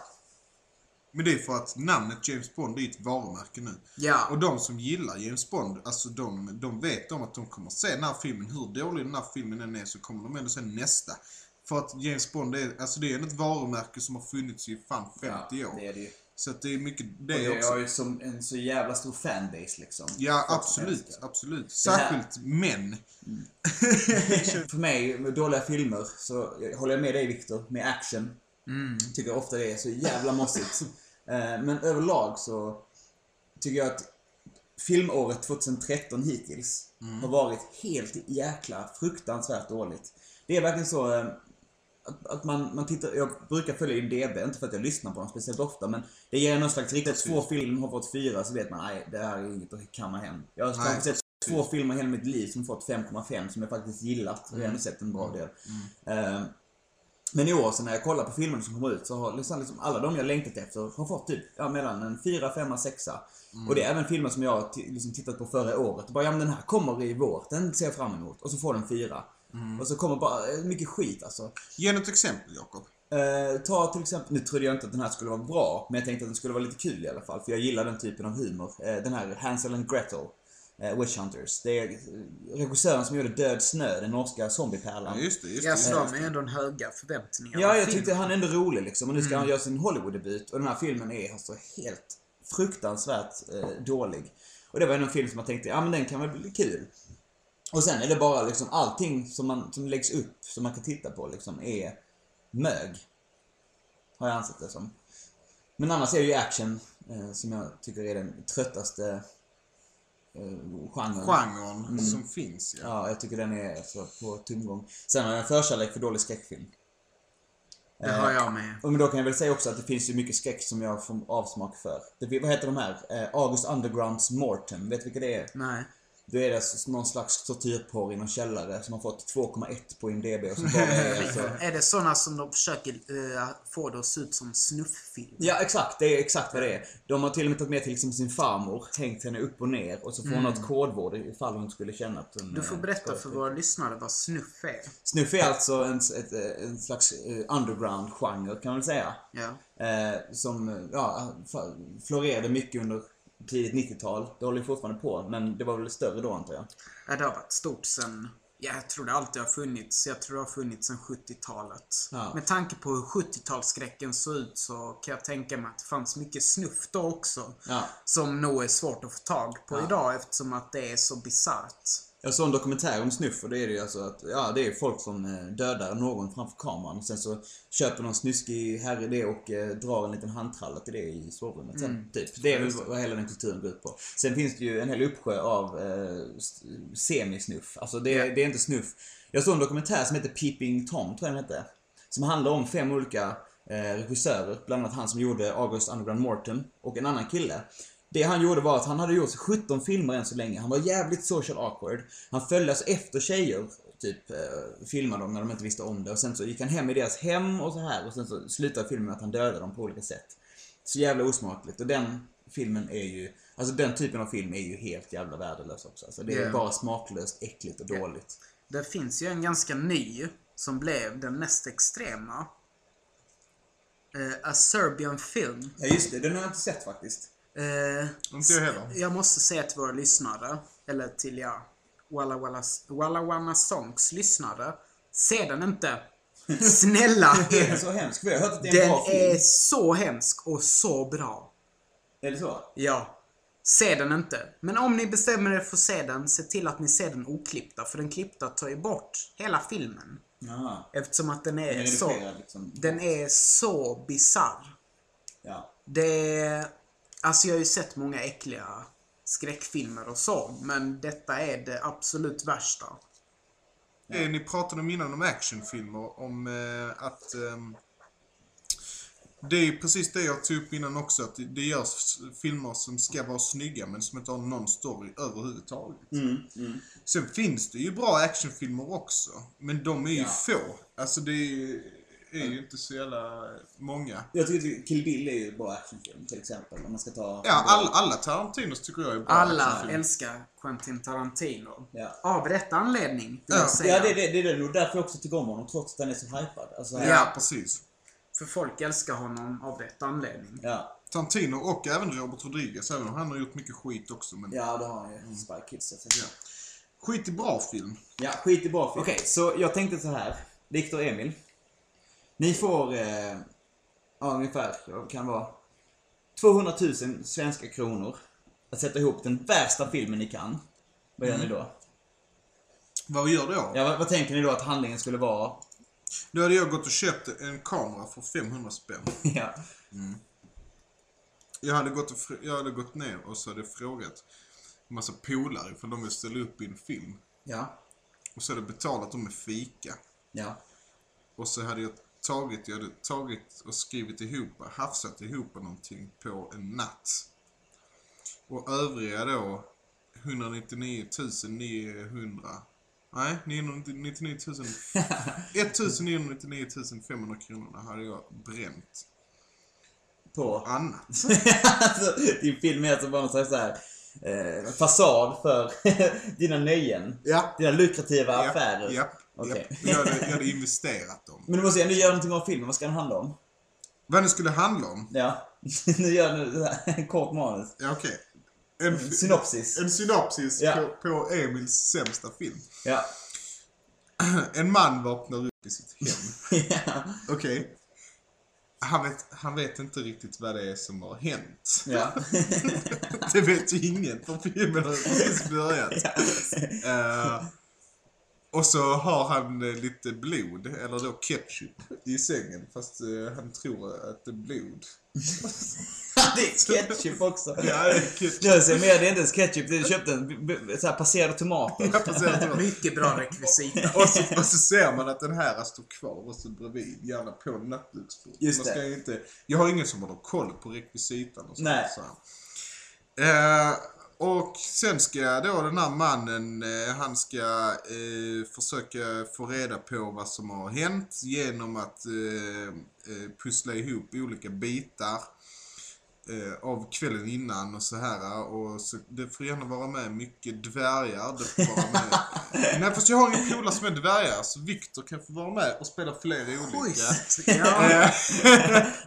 S1: Men det är för att namnet James Bond är ett varumärke nu.
S3: Ja.
S1: Och de som gillar James Bond, alltså de, de vet om att de kommer se den här filmen. Hur dålig den här filmen än är så kommer de ändå se nästa. För att James Bond är, alltså det är ett varumärke som har funnits i fan 50
S2: ja,
S1: år.
S2: det är det ju.
S1: Så att det är mycket det
S2: det
S1: också.
S2: har ju som en så jävla stor fanbase liksom.
S1: Ja, absolut. Absolut. Särskilt män.
S2: För mig, med dåliga filmer, så håller jag med dig Viktor, med action.
S3: Mm.
S2: Tycker ofta det är så jävla mossigt. Eh, Men överlag så tycker jag att filmåret 2013 hittills har varit helt jäkla fruktansvärt dåligt. Det är verkligen så eh, att, att man, man tittar, jag brukar följa IMDB, inte för att jag lyssnar på dem speciellt ofta, men det ger någon slags riktigt två film har fått fyra så vet man, nej det här är inget att kamma hem. Jag har kanske sett två filmer i hela mitt liv som fått 5,5 som jag faktiskt gillat och jag har ändå sett en bra del. Eh, men i år så när jag kollar på filmerna som kommer ut så har liksom, liksom alla de jag längtat efter har fått typ ja, mellan en 4, 5, 6. Och det är även filmer som jag liksom tittat på förra året. Bara, ja men den här kommer i vår, den ser jag fram emot. Och så får den 4. Och så kommer bara eh, mycket skit alltså.
S1: Ge något exempel Jakob.
S2: Eh, ta till exempel, nu trodde jag inte att den här skulle vara bra, men jag tänkte att den skulle vara lite kul i alla fall. För jag gillar den typen av humor. Eh, den här Hansel and Gretel, eh, Witch Hunters. Det är eh, regissören som gjorde Död snö, den norska zombiepärlan.
S1: Ja, just det. Just det.
S3: Ja, så de är ändå en höga förväntningar.
S2: Ja, jag tyckte han är ändå rolig liksom. Och nu ska han göra sin Hollywood-debut. Och den här filmen är alltså helt fruktansvärt eh, dålig. Och det var ändå en film som jag tänkte, ja men den kan väl bli kul. Och sen är det bara liksom allting som, man, som läggs upp, som man kan titta på liksom, är mög. Har jag ansett det som. Men annars är ju action, eh, som jag tycker är den tröttaste eh, genren.
S1: Genren som finns ja.
S2: Ja, jag tycker den är alltså, på tomgång. Sen har jag en förkärlek för dålig skräckfilm.
S3: Det har jag med.
S2: Och men då kan jag väl säga också att det finns ju mycket skräck som jag får avsmak för. Det, vad heter de här? Eh, August Undergrounds Mortem. Vet du vilka det är?
S3: Nej.
S2: Då är det alltså någon slags tortyrporr i någon källare som har fått 2,1 på IMDB och som bara är alltså...
S3: Är det såna som de försöker eh, få det att se ut som snufffilm?
S2: Ja, exakt. Det är exakt vad det är. De har till och med tagit med till liksom sin farmor, hängt henne upp och ner och så får hon något kodvård ifall hon skulle känna att hon...
S3: Du får
S2: eh,
S3: berätta för våra lyssnare vad snuff är.
S2: Snuff är alltså en, ett, eh, en slags underground-genre kan man väl säga.
S3: Ja.
S2: Eh, som ja, florerade mycket under tidigt 90-tal. Det håller ju fortfarande på, men det var väl större då antar jag.
S3: Ja, det har varit stort sen... Ja, jag tror det alltid har funnits. Jag tror det har funnits sen 70-talet.
S2: Ja.
S3: Med tanke på hur 70-talsskräcken såg ut så kan jag tänka mig att det fanns mycket snuff då också.
S2: Ja.
S3: Som nog är svårt att få tag på
S2: Ja.
S3: idag eftersom att det är så bisarrt.
S2: Jag såg en dokumentär om snuff och det är det ju alltså att, ja det är folk som eh, dödar någon framför kameran. Sen så köper någon snuskig herre det och eh, drar en liten handtralla till det i sovrummet sen. Typ. Det är väl vad hela den kulturen går ut på. Sen finns det ju en hel uppsjö av eh, semisnuff. Alltså det, är- det är inte snuff. Jag såg en dokumentär som heter Peeping Tom, tror jag den hette. Som handlar om fem olika eh, regissörer. Bland annat han som gjorde August Underground Mortem och en annan kille. Det han gjorde var att han hade gjort 17 filmer än så länge. Han var jävligt social awkward. Han följde alltså efter tjejer, typ eh, filmade dem när de inte visste om det. Och sen så gick han hem i deras hem och så här. Och sen så slutade filmen med att han dödade dem på olika sätt. Så jävla osmakligt. Och den filmen är ju, alltså den typen av film är ju helt jävla värdelös också. Alltså det är
S3: Ja.
S2: bara smaklöst, äckligt och dåligt.
S3: Det finns ju en ganska ny som blev den mest extrema. Eh, A Serbian Film.
S2: Ja just det, den har jag inte sett faktiskt.
S3: Eh,
S1: Inte jag heller.
S3: Jag måste säga till våra lyssnare, eller till ja, Walla Walla, Walla Walla Songs lyssnare, se den inte. Snälla!
S2: Den är så hemsk. Vi har hört att det är en
S3: Den
S2: bra film.
S3: är så hemsk och så bra.
S2: Är det så?
S3: Ja. Se den inte. Men om ni bestämmer er för att se den, se till att ni ser den oklippta. För den klippta tar ju bort hela filmen.
S2: Jaha.
S3: Eftersom att den är
S2: Den är
S3: så...
S2: liksom.
S3: Den är så bizarr.
S2: Ja.
S3: Det är... Alltså jag har ju sett många äckliga skräckfilmer och så, men detta är det absolut värsta.
S1: Eh, Ni pratade om innan om actionfilmer, om eh, att ehm, det är precis det jag tog upp innan också, att det, görs filmer som ska vara snygga men som inte har någon story överhuvudtaget.
S2: Mm, mm.
S1: Sen finns det ju bra actionfilmer också, men de är ju
S2: Ja.
S1: få. Alltså det är, ju- är ju inte så jävla många.
S2: Jag tycker att Kill Bill är ju bra actionfilm till exempel. Om man ska ta...
S1: Ja, all, alla Tarantinos tycker jag är bra
S3: Alla älskar Quentin Tarantino.
S2: Ja.
S3: Av rätt anledning, vill
S1: Ja.
S3: jag säga.
S2: Ja, det, det, det är nog därför jag också tycker om honom trots att han är så hypad. Alltså,
S1: Ja,
S3: Ja.
S1: precis.
S3: För folk älskar honom av rätt anledning.
S2: ja.
S1: Tarantino och även Robert Rodriguez, även om han har gjort mycket skit också. Men
S2: Ja, det har han ju. Spy Kids.
S1: Ja. skit i bra film.
S2: Ja, skit i bra film. Okej, så jag tänkte så här. Viktor Emil. Ni får, eh, ja, ungefär, kan vara? 200 000 svenska kronor. Att sätta ihop den värsta filmen ni kan. Vad gör ni då?
S1: Vad gör då?
S2: Ja, vad, vad tänker ni då att handlingen skulle vara?
S1: Då hade jag gått och köpt en kamera för 500 spänn.
S2: ja.
S1: Jag hade gått, och, jag hade gått ner och så hade jag frågat en massa polare ifall de vill ställa upp i en film.
S2: Ja.
S1: Och så hade jag betalat dem med fika.
S2: Ja.
S1: Och så hade jag tagit, jag hade tagit och skrivit ihop, hafsat ihop någonting på en natt. Och övriga då 199 900 Nej, 999 000 1999 500 kronorna hade jag bränt
S2: På?
S1: annat.
S2: alltså, din film är alltså bara någon slags så här, eh, fasad för dina nöjen.
S1: Ja.
S2: Dina lukrativa
S1: Ja,
S2: affärer.
S1: Ja,
S2: Okej.
S1: ja. Jag, hade, jag hade investerat dem.
S2: Men du måste ju ändå göra någonting av filmen. Vad ska den handla om?
S1: Vad det skulle handla om?
S2: Ja. nu gör du en kort manus.
S1: Ja, okej. En,
S2: Synopsis.
S1: en synopsis
S2: Ja.
S1: på, på Emils sämsta film.
S2: Ja.
S1: En man vaknar upp i sitt hem.
S2: ja.
S1: Okej. Han, vet, han vet inte riktigt vad det är som har hänt.
S2: Ja.
S1: Det vet ju ingen för filmen har precis börjat. Eh, och så har han eh, lite blod, eller då ketchup, i sängen. Fast eh, han tror att det är blod.
S2: det är ketchup också.
S1: Ja, det är ketchup.
S2: Ser mer, det är inte ens ketchup. Du köpte en så här passerade tomater.
S1: Ja.
S3: Mycket bra rekvisita.
S1: Och så, och så ser man att den här står kvar och så bredvid, gärna på nattduksbordet.
S2: Just
S1: Man ska
S2: det.
S1: inte, jag har ingen som håller koll på rekvisitan och sånt.
S2: Nej.
S1: Så. här. Och sen ska då den här mannen, eh, han ska eh, försöka få reda på vad som har hänt genom att eh, eh, pussla ihop olika bitar eh, av kvällen innan och så här. Och så, det får gärna vara med mycket dvärgar. Det får vara med. Nej fast jag har ingen polare som är dvärgar så Viktor kan få vara med och spela flera olika.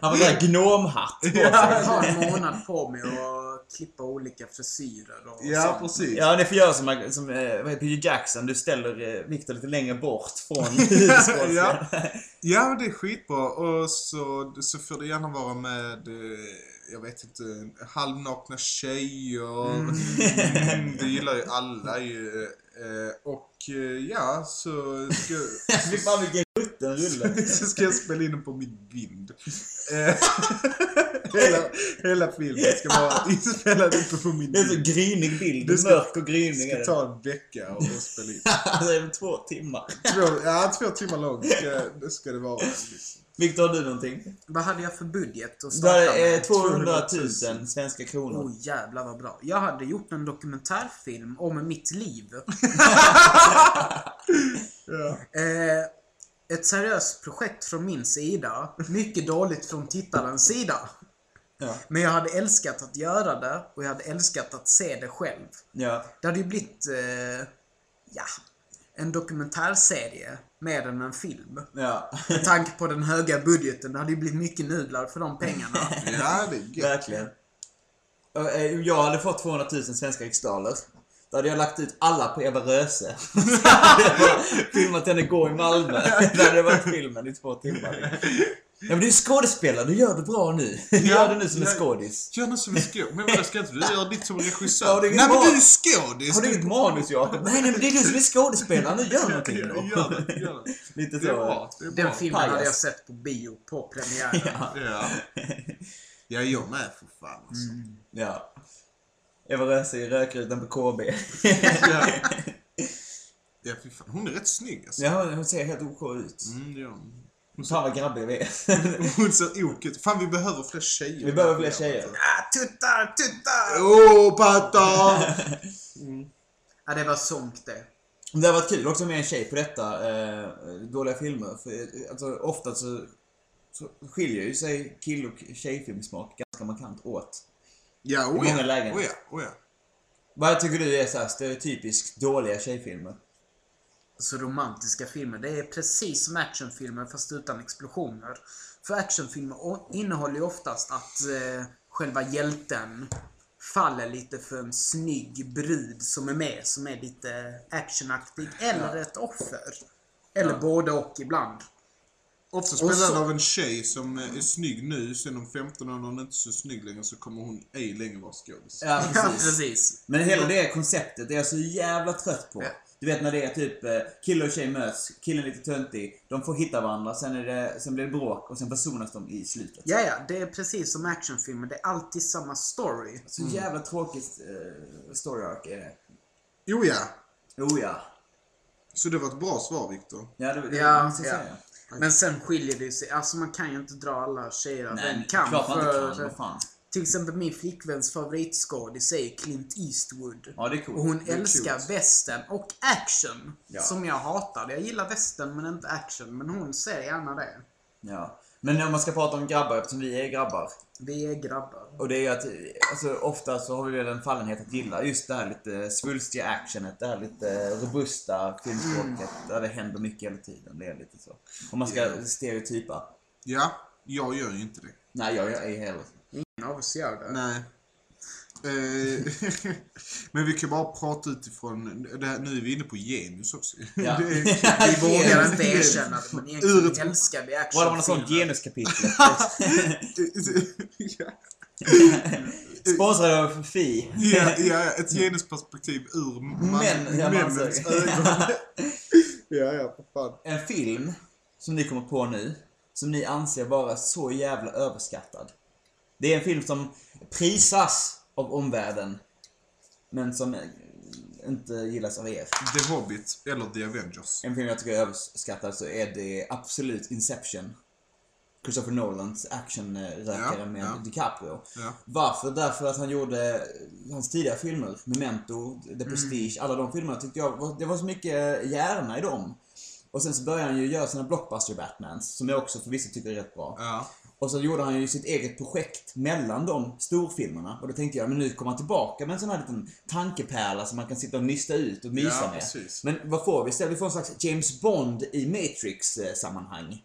S2: Han har en gnomhatt på sig.
S3: jag har en månad på mig att klippa olika frisyrer och
S1: ja
S3: sånt.
S1: precis.
S2: Ja, ni får göra som, som eh, vad heter Peter Jackson. Du ställer eh, Victor lite längre bort från huvudskådespelaren.
S1: Ja. Ja, det är skitbra. Och så, så får det gärna vara med, eh, jag vet inte, halvnakna tjejer. Mm, det gillar ju alla ju. Och ja, så ska,
S2: Fy fan vilken rutten rulle.
S1: så ska jag spela in den på min vind. Eh, hela, hela filmen ska vara inspelad uppe på min
S2: Det är
S1: vind.
S2: grynig bild.
S1: Det ska-
S2: Mörk och grynig är
S1: Det ska
S2: den.
S1: ta en vecka och spela in.
S2: Alltså, det är två timmar.
S1: Två, ja, två timmar långt ska, det ska det vara.
S2: Victor, har du någonting?
S3: Vad hade jag för budget att
S2: Du
S3: starta
S2: eh,
S3: med?
S2: 200 000 svenska kronor.
S3: Oh jävlar vad bra. Jag hade gjort en dokumentärfilm om mitt liv.
S1: Ja.
S3: Eh, ett seriöst projekt från min sida. Mycket dåligt från tittarens sida.
S2: Ja.
S3: Men jag hade älskat att göra det och jag hade älskat att se det själv.
S2: Ja.
S3: Det hade ju blivit, eh, ja, en dokumentärserie mer än en film.
S2: Ja.
S3: Med tanke på den höga budgeten. Det hade ju blivit mycket nudlar för de pengarna.
S1: ja, det är gött.
S2: Verkligen. Eh, Jag hade fått 200 000 svenska riksdaler. Då hade jag lagt ut alla på Eva Röse. Så filmat henne gå i Malmö. Det hade varit filmen i två timmar. Ja men du är skådespelare, du gör det bra nu. Gör det nu som en
S1: ja.
S2: skådis.
S1: Gör något som en skådis. Men vadå, ska inte du göra ditt som regissör?
S2: Ja, det
S1: nej men du är skådis!
S2: Har du inget manus Jakob? Nej, nej men det är du som är skådespelare, nu gör någonting
S1: Ja,
S2: då.
S1: Gör det, gör det.
S2: Lite
S1: Det är
S2: så.
S1: bra. Det är
S3: Den filmen
S2: Pajas.
S3: hade jag sett på bio på premiären.
S2: Ja.
S1: Ja. Ja, jag med för fan alltså.
S2: ja. Eva Röse i rökrutan på KB.
S1: Ja. ja, fy fan. Hon är rätt snygg alltså.
S2: Ja, hon ser helt OK ut.
S1: Mm, det gör hon.
S2: Fan vad grabbig vi är.
S1: Hon ser ok ut. Fan, vi behöver fler tjejer.
S2: Vi behöver fler tjejer.
S3: Ah, tuttar, tuttar!
S1: Åh, pattar!
S3: Ja, det var sånt det.
S2: Det har varit kul också med en tjej på detta, eh, dåliga filmer. För, alltså, ofta så, så skiljer ju sig kill och tjejfilmsmak ganska markant åt.
S1: Ja, oh
S2: många
S1: ja.
S2: lägen.
S1: Oh ja, oh ja.
S2: Vad tycker du är så här stereotypiskt dåliga tjejfilmer?
S3: Så romantiska filmer, det är precis som actionfilmer fast utan explosioner. För actionfilmer innehåller ju oftast att eh, själva hjälten faller lite för en snygg brud som är med, som är lite actionaktig. Eller ett offer. Eller
S2: Ja.
S3: både och ibland.
S1: Ofta
S3: Och
S1: spelad
S3: så-
S1: av en tjej som är snygg nu, sen om 15 år när hon inte är så snygg längre så kommer hon ej längre vara skådis.
S2: Ja, precis.
S3: precis.
S2: Men hela det konceptet är jag så jävla trött på.
S3: Ja.
S2: Du vet när det är typ eh, kille och tjej möts, killen är lite töntig, de får hitta varandra, sen, är det, sen blir det bråk och sen försonas de i slutet.
S3: Ja, ja, det är precis som actionfilmer. Det är alltid samma story.
S2: Så jävla tråkigt eh, story arc är det.
S1: Jo ja.
S2: Oh ja.
S1: Så det var ett bra svar, Viktor.
S2: Ja, det, det
S3: Ja,
S2: måste jag
S3: ja.
S2: säga.
S3: Men sen skiljer det sig. Alltså man kan ju inte dra alla tjejer över en kam.
S2: klart man inte
S3: för-
S2: kan. Vad fan.
S3: Till exempel min flickväns favoritskådis är Clint Eastwood.
S2: Ja, det är coolt.
S3: Och hon
S1: Det är
S3: älskar
S1: coolt.
S3: western och action.
S2: Ja.
S3: Som jag hatar. Jag gillar western men inte action. Men hon ser gärna det.
S2: Ja. Men om man ska prata om grabbar, eftersom vi är grabbar.
S3: Vi är grabbar.
S2: Och det är ju att, alltså ofta så har vi väl en fallenhet att gilla just det här lite svulstiga actionet, det här lite robusta filmspråket där det händer mycket hela tiden. Det är lite så. Om man ska stereotypa.
S1: Ja, jag gör ju inte det.
S2: Nej, jag är heller.
S3: Ingen av oss gör det.
S1: Nej. Eh, Men vi kan bara prata utifrån, det här, nu är vi inne på genus också.
S2: Ja.
S1: Det är-
S3: Vi vågar inte erkänna det men egentligen älskar vi
S2: Var det något sånt
S3: actionfilmer.
S2: genuskapitel?
S1: ja.
S2: Sponsrad av Fi.
S1: Ja, ja, ett genusperspektiv ur man,
S2: Män, ja,
S1: männens ögon. ja, ja, för fan.
S2: En film som ni kommer på nu, som ni anser vara så jävla överskattad. Det är en film som prisas av omvärlden, men som inte gillas av er.
S1: The Hobbit eller The Avengers.
S2: En film jag tycker är överskattad så är det absolut Inception. Christopher Nolans actionrökare
S1: Ja,
S2: med
S1: ja.
S2: DiCaprio.
S1: Ja.
S2: Varför? Därför att han gjorde hans tidigare filmer, Memento, The Prestige, alla de filmerna tyckte jag, var, det var så mycket hjärna i dem. Och sen så började han ju göra sina blockbuster Batmans, som jag också förvisso tycker är rätt bra.
S1: Ja.
S2: Och så gjorde han ju sitt eget projekt mellan de storfilmerna. Och då tänkte jag, men nu kommer han tillbaka med en sån här liten tankepärla som man kan sitta och nysta ut och mysa
S1: Ja,
S2: med.
S1: precis.
S2: Men vad får vi istället? Vi får en slags James Bond i Matrix-sammanhang.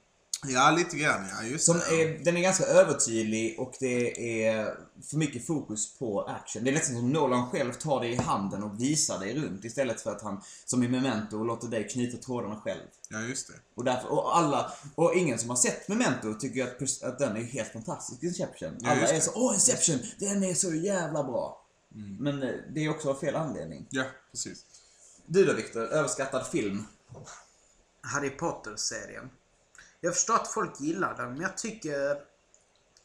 S1: Ja, lite grann ja. Just
S2: Som
S1: det.
S2: är, den är ganska övertydlig och det är för mycket fokus på action. Det är nästan som Nolan själv tar det i handen och visar dig runt istället för att han, som i Memento, låter dig knyta trådarna själv.
S1: Ja, just det.
S2: Och, därför, och alla, och ingen som har sett Memento tycker att, att den är helt fantastisk, Inception.
S1: Ja,
S2: Alla är så åh Inception, den är så jävla bra. Men eh, det är också av fel anledning.
S1: Ja, precis.
S2: Du då Viktor, överskattad film?
S3: Harry Potter-serien. Jag förstår att folk gillar den, men jag tycker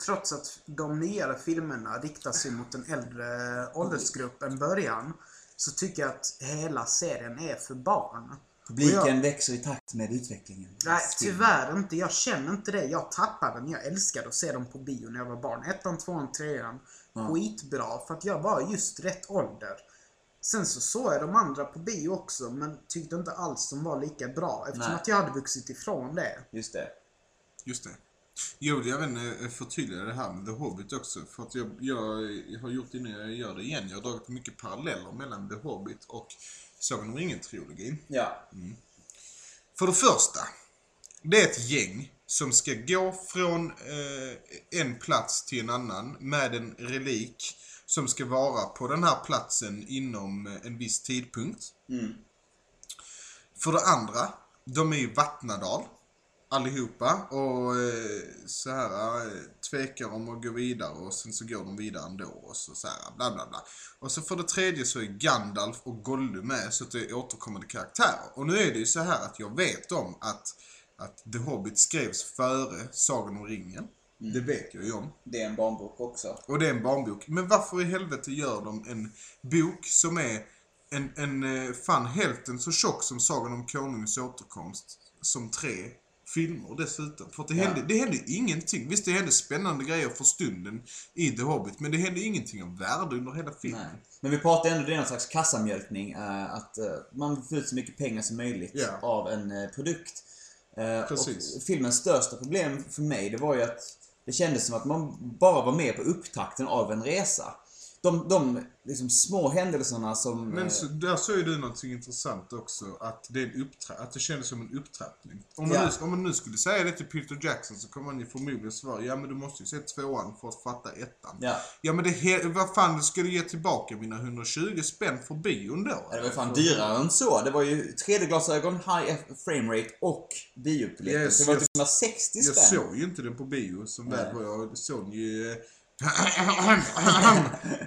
S3: trots att de nyare filmerna riktar sig mot en äldre åldersgrupp än början, så tycker jag att hela serien är för barn.
S2: Publiken
S3: jag-
S2: växer i takt med utvecklingen.
S3: Nej, tyvärr inte. Jag känner inte det. Jag tappade den. Jag älskade att se dem på bio när jag var barn. Ettan, tvåan, trean. Skitbra, för att jag var just rätt ålder. Sen så såg jag de andra på bio också, men tyckte inte alls de var lika bra. Eftersom
S2: Nej.
S3: att jag hade vuxit ifrån det.
S2: Just det.
S1: Just det. Jag vill även eh, förtydliga det här med The Hobbit också. För att jag, jag har gjort det innan jag gör det igen. Jag har dragit mycket paralleller mellan The Hobbit och Sagan om ringen-trilogin.
S2: Ja.
S1: För det första. Det är ett gäng som ska gå från eh, en plats till en annan med en relik som ska vara på den här platsen inom eh, en viss tidpunkt.
S2: Mm.
S1: För det andra, de är i Vattnadal allihopa och eh, så här eh, tvekar om att gå vidare och sen så går de vidare ändå och så, så här bla bla bla. Och så för det tredje så är Gandalf och Gollum med så att det är återkommande karaktärer. Och nu är det ju så här att jag vet om att, att The Hobbit skrevs före Sagan om ringen. Det vet jag ju om.
S2: Det är en barnbok också.
S1: Och det är en barnbok. Men varför i helvete gör de en bok som är en, en eh, fan hälften så tjock som Sagan om Konungens återkomst som tre filmer dessutom. För det,
S2: Ja.
S1: hände, det hände ingenting. Visst, det hände spännande grejer för stunden i The Hobbit, men det hände ingenting av värde under hela filmen.
S2: Nej. Men vi pratar ändå, det är någon slags kassamjölkning. eh, att eh, man vill få ut så mycket pengar som möjligt
S1: Ja.
S2: av en produkt.
S1: Precis.
S2: Och filmens största problem för mig, det var ju att det kändes som att man bara var med på upptakten av en resa. De, de liksom små händelserna som...
S1: Men
S2: eh,
S1: så, där sa ju du någonting intressant också, att det, är upptra- att det kändes som en upptrappning. Om man,
S2: Ja.
S1: nu, om man nu skulle säga det till Peter Jackson så kommer han ju förmodligen svara, ja men du måste ju se tvåan för att fatta ettan.
S2: Ja.
S1: Ja men det vad fan, ska du ge tillbaka mina 120 spänn för bion då?
S2: Ja, Det var fan dyrare än så. Det var ju 3D-glasögon, high F- framerate och biobiljetter.
S1: Yes,
S2: så det var
S1: jag-
S2: typ 160
S1: Jag
S2: spänn.
S1: såg ju inte den på bio, som väl var jag såg ju...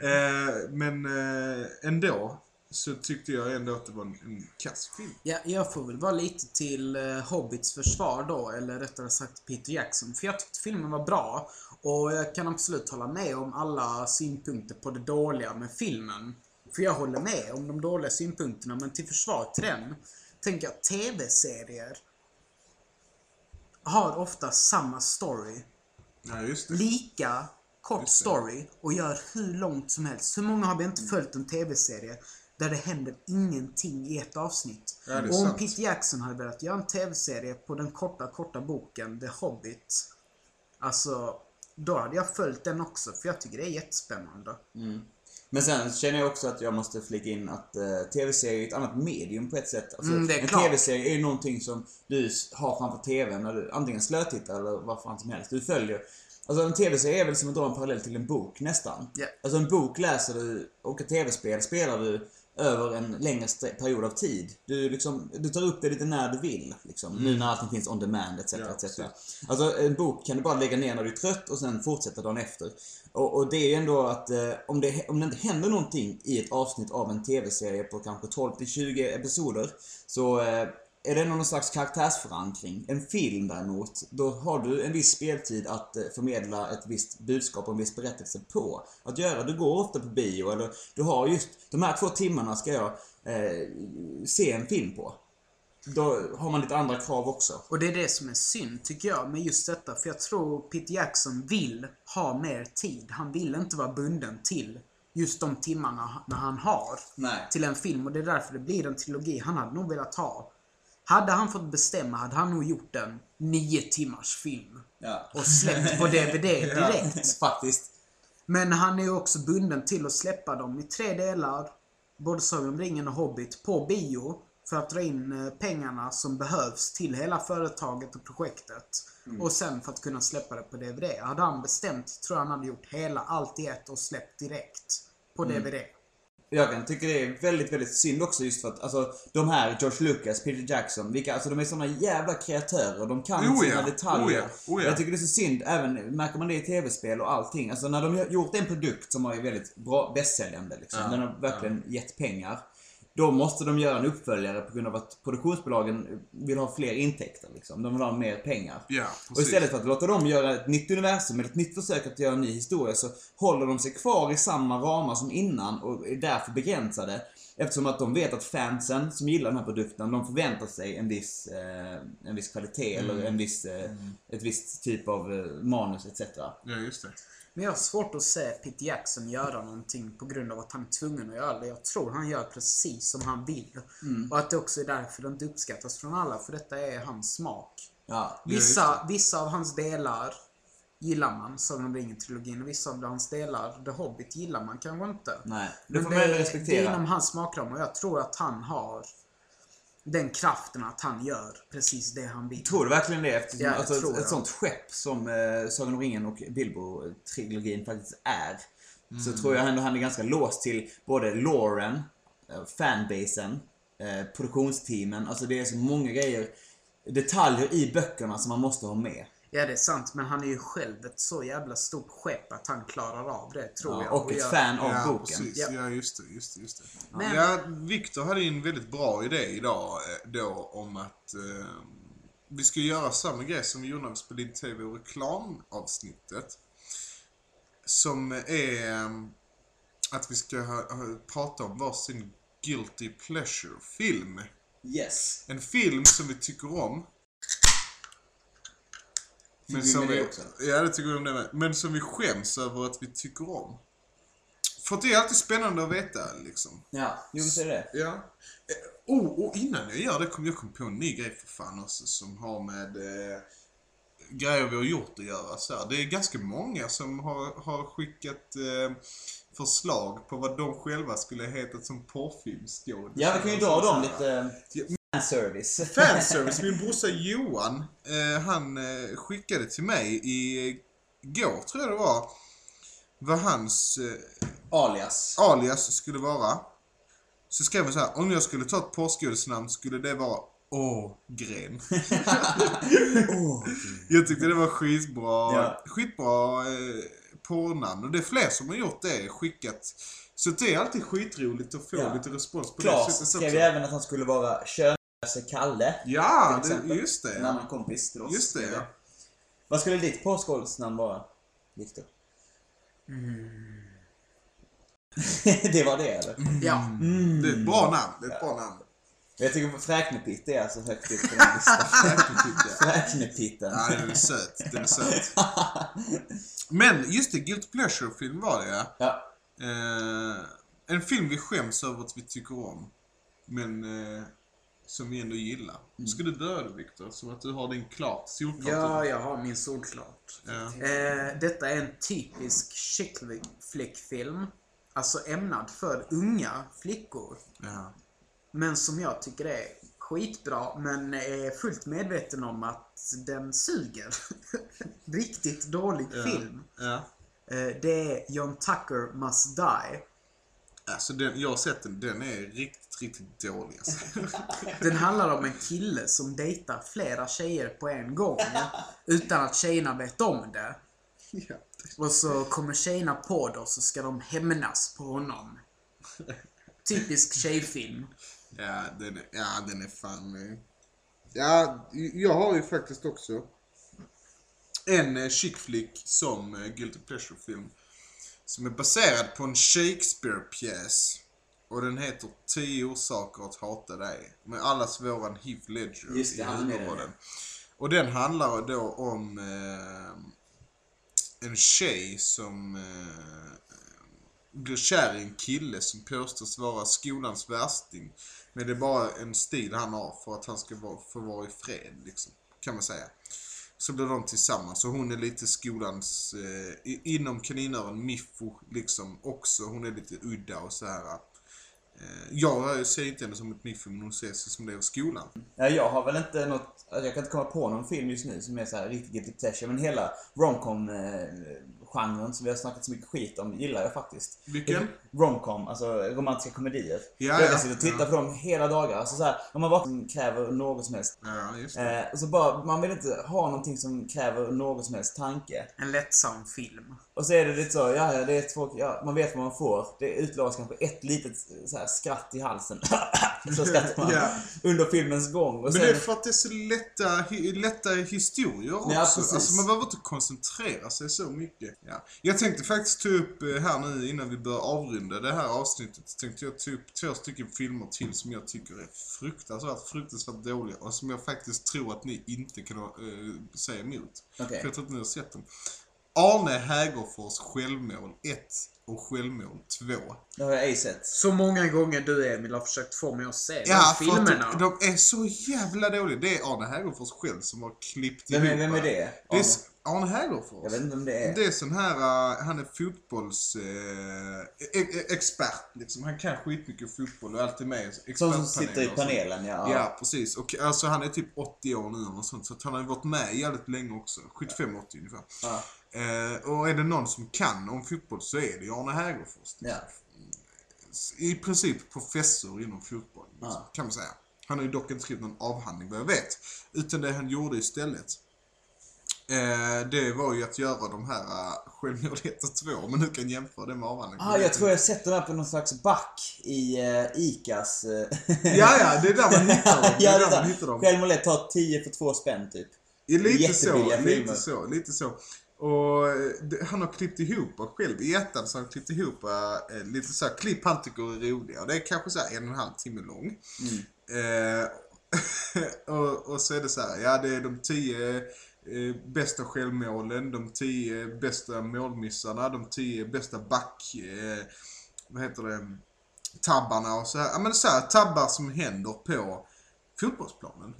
S1: eh, men eh, ändå så tyckte jag ändå att det var en, en kass film.
S3: Ja, jag får väl vara lite till eh, Hobbits försvar då, eller rättare sagt Peter Jackson. För jag tyckte filmen var bra. Och jag kan absolut hålla med om alla synpunkter på det dåliga med filmen. För jag håller med om de dåliga synpunkterna, men till försvar till den, tänker jag TV-serier har ofta samma story.
S1: Ja.
S3: Lika kort story och gör hur långt som helst. Hur många har vi inte följt en TV-serie där det händer ingenting i ett avsnitt?
S1: Ja,
S3: och om. Peter Jackson hade velat göra en TV-serie på den korta, korta boken The Hobbit. Alltså, då hade jag följt den också för jag tycker det är jättespännande.
S2: Men sen känner jag också att jag måste flika in att uh, TV-serier är ett annat medium på ett sätt. Alltså,
S3: Mm,
S2: en. TV-serie är ju någonting som du har framför TVn när du antingen slötittar eller vad fan som helst. Du följer. Alltså en TV-serie är väl som att dra en parallell till en bok nästan.
S3: Ja.
S2: Alltså en bok läser du och ett TV-spel spelar du över en längre period av tid. Du, liksom, du tar upp det lite när du vill. Liksom, Nu när allting finns on demand etc.
S1: Ja,
S2: etc.
S1: precis.
S2: Alltså en bok kan du bara lägga ner när du är trött och sen fortsätta dagen efter. Och, och det är ju ändå att eh, om, det, om det inte händer någonting i ett avsnitt av en TV-serie på kanske 12-20 episoder så eh, är det någon slags karaktärsförankring. En film däremot, då har du en viss speltid att eh, förmedla ett visst budskap och en viss berättelse på. Att göra, du går ofta på bio eller du har just, de här två timmarna ska jag eh, se en film på. Då har man lite andra krav också.
S3: Och det är det som är synd, tycker jag, med just detta. För jag tror Peter Jackson vill ha mer tid. Han vill inte vara bunden till just de timmarna när han har
S2: Nej.
S3: till en film. Och det är därför det blir en trilogi han hade nog velat ha. Hade han fått bestämma hade han nog gjort en nio timmars film.
S2: Ja.
S3: Och släppt på DVD direkt.
S2: Faktiskt.
S3: Men han är ju också bunden till att släppa dem i tre delar, både Sagan om ringen och Hobbit, på bio. För att dra in eh, pengarna som behövs till hela företaget och projektet. Och sen för att kunna släppa det på DVD. Hade han bestämt tror jag han hade gjort hela allt i ett och släppt direkt på DVD.
S2: Jag kan tycka det är väldigt, väldigt synd också just för att alltså, de här George Lucas, Peter Jackson, vilka, alltså de är såna jävla kreatörer. De kan
S1: Oh ja,
S2: sina detaljer.
S1: oh ja, oh ja.
S2: Jag tycker det är så synd, även märker man det i tv-spel och allting. Alltså när de har gjort en produkt som är väldigt bra, bästsäljande liksom. Den har verkligen gett pengar. Då måste de göra en uppföljare på grund av att produktionsbolagen vill ha fler intäkter liksom. De vill ha mer pengar.
S1: Ja,
S2: Och istället för att låta dem göra ett nytt universum eller ett nytt försök att göra en ny historia så håller de sig kvar i samma ramar som innan och är därför begränsade. Eftersom att de vet att fansen som gillar den här produkten, de förväntar sig en viss, eh, en viss kvalitet
S1: Mm.
S2: eller en viss, eh, ett visst typ av eh, manus etc.
S1: Ja, just det.
S3: Men jag har svårt att se Peter Jackson göra någonting på grund av att han är tvungen att göra det. Jag tror han gör precis som han vill. Och att det också är därför det inte uppskattas från alla, för detta är hans smak.
S2: Ja.
S3: Vissa, vissa av hans delar gillar man, Sagan om ringen-trilogin, och vissa av hans delar, The Hobbit, gillar man kanske inte.
S2: Nej, det får man ändå
S3: det är
S2: respektera.
S3: inom hans smakram och jag tror att han har den kraften att han gör precis det han vill.
S2: Tror du verkligen det? Eftersom,
S3: Ja,
S2: alltså, ett, ett sånt skepp som eh, Sagan om ringen och Bilbo-trilogin faktiskt är. så tror jag ändå han är ganska låst till både Lauren, eh, fanbasen, eh, produktionsteamen. Alltså det är så många grejer, detaljer i böckerna som man måste ha med.
S3: Ja, det är sant. Men han är ju själv ett så jävla stort skepp att han klarar av det, tror
S2: Ja,
S3: jag.
S2: och ett
S3: jag,
S2: fan av
S1: ja,
S2: boken.
S1: Precis.
S3: Ja.
S1: Ja, just det. Just det, just det.
S3: Men-
S1: Ja, Viktor hade ju en väldigt bra idé idag eh, då om att eh, vi ska göra samma grej som vi gjorde när vi spelade in TV och reklamavsnittet. Som är eh, att vi ska ha, ha, prata om varsin Guilty Pleasure-film.
S2: Yes.
S1: En film som vi tycker om.
S2: Vi
S1: som vi,
S2: också?
S1: Ja, det tycker vi om det med. Men som vi skäms över att vi tycker om. För det är alltid spännande att veta liksom.
S2: Ja, jo men så är det.
S1: Ja. Eh, Oh, och innan jag gör det kommer jag på en ny grej för fan också som har med eh, grejer vi har gjort att göra. Så här. Det är ganska många som har, har skickat eh, förslag på vad de själva skulle hetat som porrfilmskådisar.
S2: Ja, vi kan ju dra dem lite
S1: Ja.
S2: Fanservice.
S1: Fanservice. Min brorsa Johan, eh, han eh, skickade till mig i går tror jag det var, vad hans eh,
S2: Alias.
S1: alias skulle vara. Så skrev han så här, om jag skulle ta ett porrskådisnamn skulle det vara Ågren.
S2: Åh,
S1: Jag tyckte det var skitbra,
S2: Ja.
S1: skitbra eh, porrnamn. Och det är fler som har gjort det, skickat. Så det är alltid skitroligt att få
S2: Ja.
S1: lite respons på det
S2: Klas
S1: sättet
S2: skrev
S1: också.
S2: ju även att han skulle vara könlöse Kalle.
S1: Ja, det,
S2: exempel.
S1: just det.
S2: En annan kompis till oss.
S1: Just det, ja.
S2: Vad skulle ditt porrskådisnamn vara, Viktor?
S1: Mm.
S2: det var det eller?
S3: Ja.
S2: Mm.
S1: Det är ett bra namn. Det är ett bra namn.
S2: Jag tycker Fräknepitt är alltså högt upp på den listan. Fräknepitten.
S1: Ja, den är söt. Den är söt. Men just det, Guilty Pleasure-film var det ja.
S2: Ja.
S1: Eh, en film vi skäms över att vi tycker om. Men eh, som vi ändå gillar. Ska du börja Viktor? Som att du har din klart, solklart.
S3: Ja, jag har min solklart.
S1: Ja.
S3: Eh, detta är en typisk chick flick-film. Alltså ämnad för unga flickor.
S1: Ja.
S3: Men som jag tycker är skitbra, men är fullt medveten om att den suger. Riktigt dålig film.
S1: ja.
S3: Eh, det är John Tucker Must Die.
S1: Alltså den, jag har sett den, den är riktigt, riktigt dålig alltså.
S3: Den handlar om en kille som dejtar flera tjejer på en gång. utan att tjejerna vet om det.
S1: ja.
S3: Och så kommer tjejerna på det och så ska de hämnas på honom. Typisk tjejfilm.
S1: Ja, den är, ja, den är fan... eh, Ja, jag har ju faktiskt också en eh, chick flick som eh, Guilty Pleasure-film. Som är baserad på en Shakespeare-pjäs. Och den heter 10 orsaker att hata dig. Med allas våran Heath Ledger
S2: Just det,
S1: i huvudrollen. Och den handlar då om eh, en tjej som eh, blir kär i en kille som påstås vara skolans värsting. Men det är bara en stil han har för att han ska få vara i fred, liksom. Kan man säga. Så blir de tillsammans och hon är lite skolans, eh, inom kaninöron, miffo liksom också. Hon är lite udda och så här. Eh, jag ser inte henne som ett miffo men hon ser sig som det av skolan.
S2: Ja, jag har väl inte något, alltså jag kan inte komma på någon film just nu som är så här riktigt guilty pleasure. Men hela romcom-genren som vi har snackat så mycket skit om gillar jag faktiskt.
S1: Vilken?
S2: Romcom, alltså romantiska komedier.
S1: Ja,
S2: jag
S1: ja,
S2: kan sitta och titta
S1: ja.
S2: på dem hela dagar. Alltså så här, om man bara kräver något som helst.
S1: Ja, just det.
S2: Eh, och så bara, man vill inte ha någonting som kräver något som helst tanke.
S3: En lättsam film.
S2: Och så är det lite så, ja, ja det är två, ja, man vet vad man får. Det utlovas kanske ett litet så här, skratt i halsen. så skrattar man
S1: Ja.
S2: under filmens gång. Och
S1: Men
S2: sen,
S1: det är för att det är så lätta, lätta historier också.
S2: Ja, precis.
S1: alltså man behöver inte koncentrera sig så mycket. Ja. Jag tänkte faktiskt ta upp eh, här nu innan vi börjar avrunda det här avsnittet. Tänkte jag ta upp två stycken filmer till som jag tycker är fruktansvärt, fruktansvärt dåliga. Och som jag faktiskt tror att ni inte kan äh, säga emot.
S2: Okej.
S1: För jag tror att ni har sett dem. Arne Hägerfors självmål 1 och självmål 2.
S2: det har jag ej sett.
S3: Så många gånger du Emil har försökt få mig att se
S1: Ja,
S3: de filmerna.
S1: de, de är så jävla dåliga. Det är Arne Hägerfors själv som har klippt
S2: Vem
S1: ihop
S2: vem är
S1: det.
S2: det?
S1: Det är, Arne Hägerfors.
S2: Jag vet inte om det är...
S1: Det är sån här, uh, han är fotbollsexpert liksom. Han kan skitmycket fotboll och är alltid med
S2: Sån som sitter i panelen, ja.
S1: Ja, precis. Och alltså han är typ 80 år nu och sånt. Så han har ju varit med jävligt länge också. 75-80 ungefär.
S2: Ja.
S1: Eh, och är det någon som kan om fotboll så är det ju Arne Hägerfors.
S2: ja.
S1: I princip professor inom fotboll. Liksom,
S2: Ja.
S1: Kan man säga. Han har ju dock inte skrivit någon avhandling vad jag vet. Utan det han gjorde istället. Eh, det var ju att göra de här uh, Självmord 1 och 2. Men du kan jämföra det med avhandlingen.
S2: Ah, jag tror jag sett den här på någon slags back i uh, Icas... Uh...
S1: Ja, ja, det är där man hittar dem. Det
S2: ja,
S1: är
S2: det
S1: där man hittar dem.
S2: Självmord tar 10 för 2 spänn typ.
S1: Ja, lite så,
S2: filmer.
S1: lite så, lite så. Och eh, det, han har klippt ihop själv, i ettan så har han klippt ihop eh, lite så här klipp han tycker är roliga. Och det är kanske så här en och en halv timme lång. Eh, och, och så är det så här, ja det är de tio eh, bästa självmålen, de tio bästa målmissarna, de tio bästa back... Eh, vad heter det? Tabbarna och så här. Ja men så här, tabbar som händer på fotbollsplanen.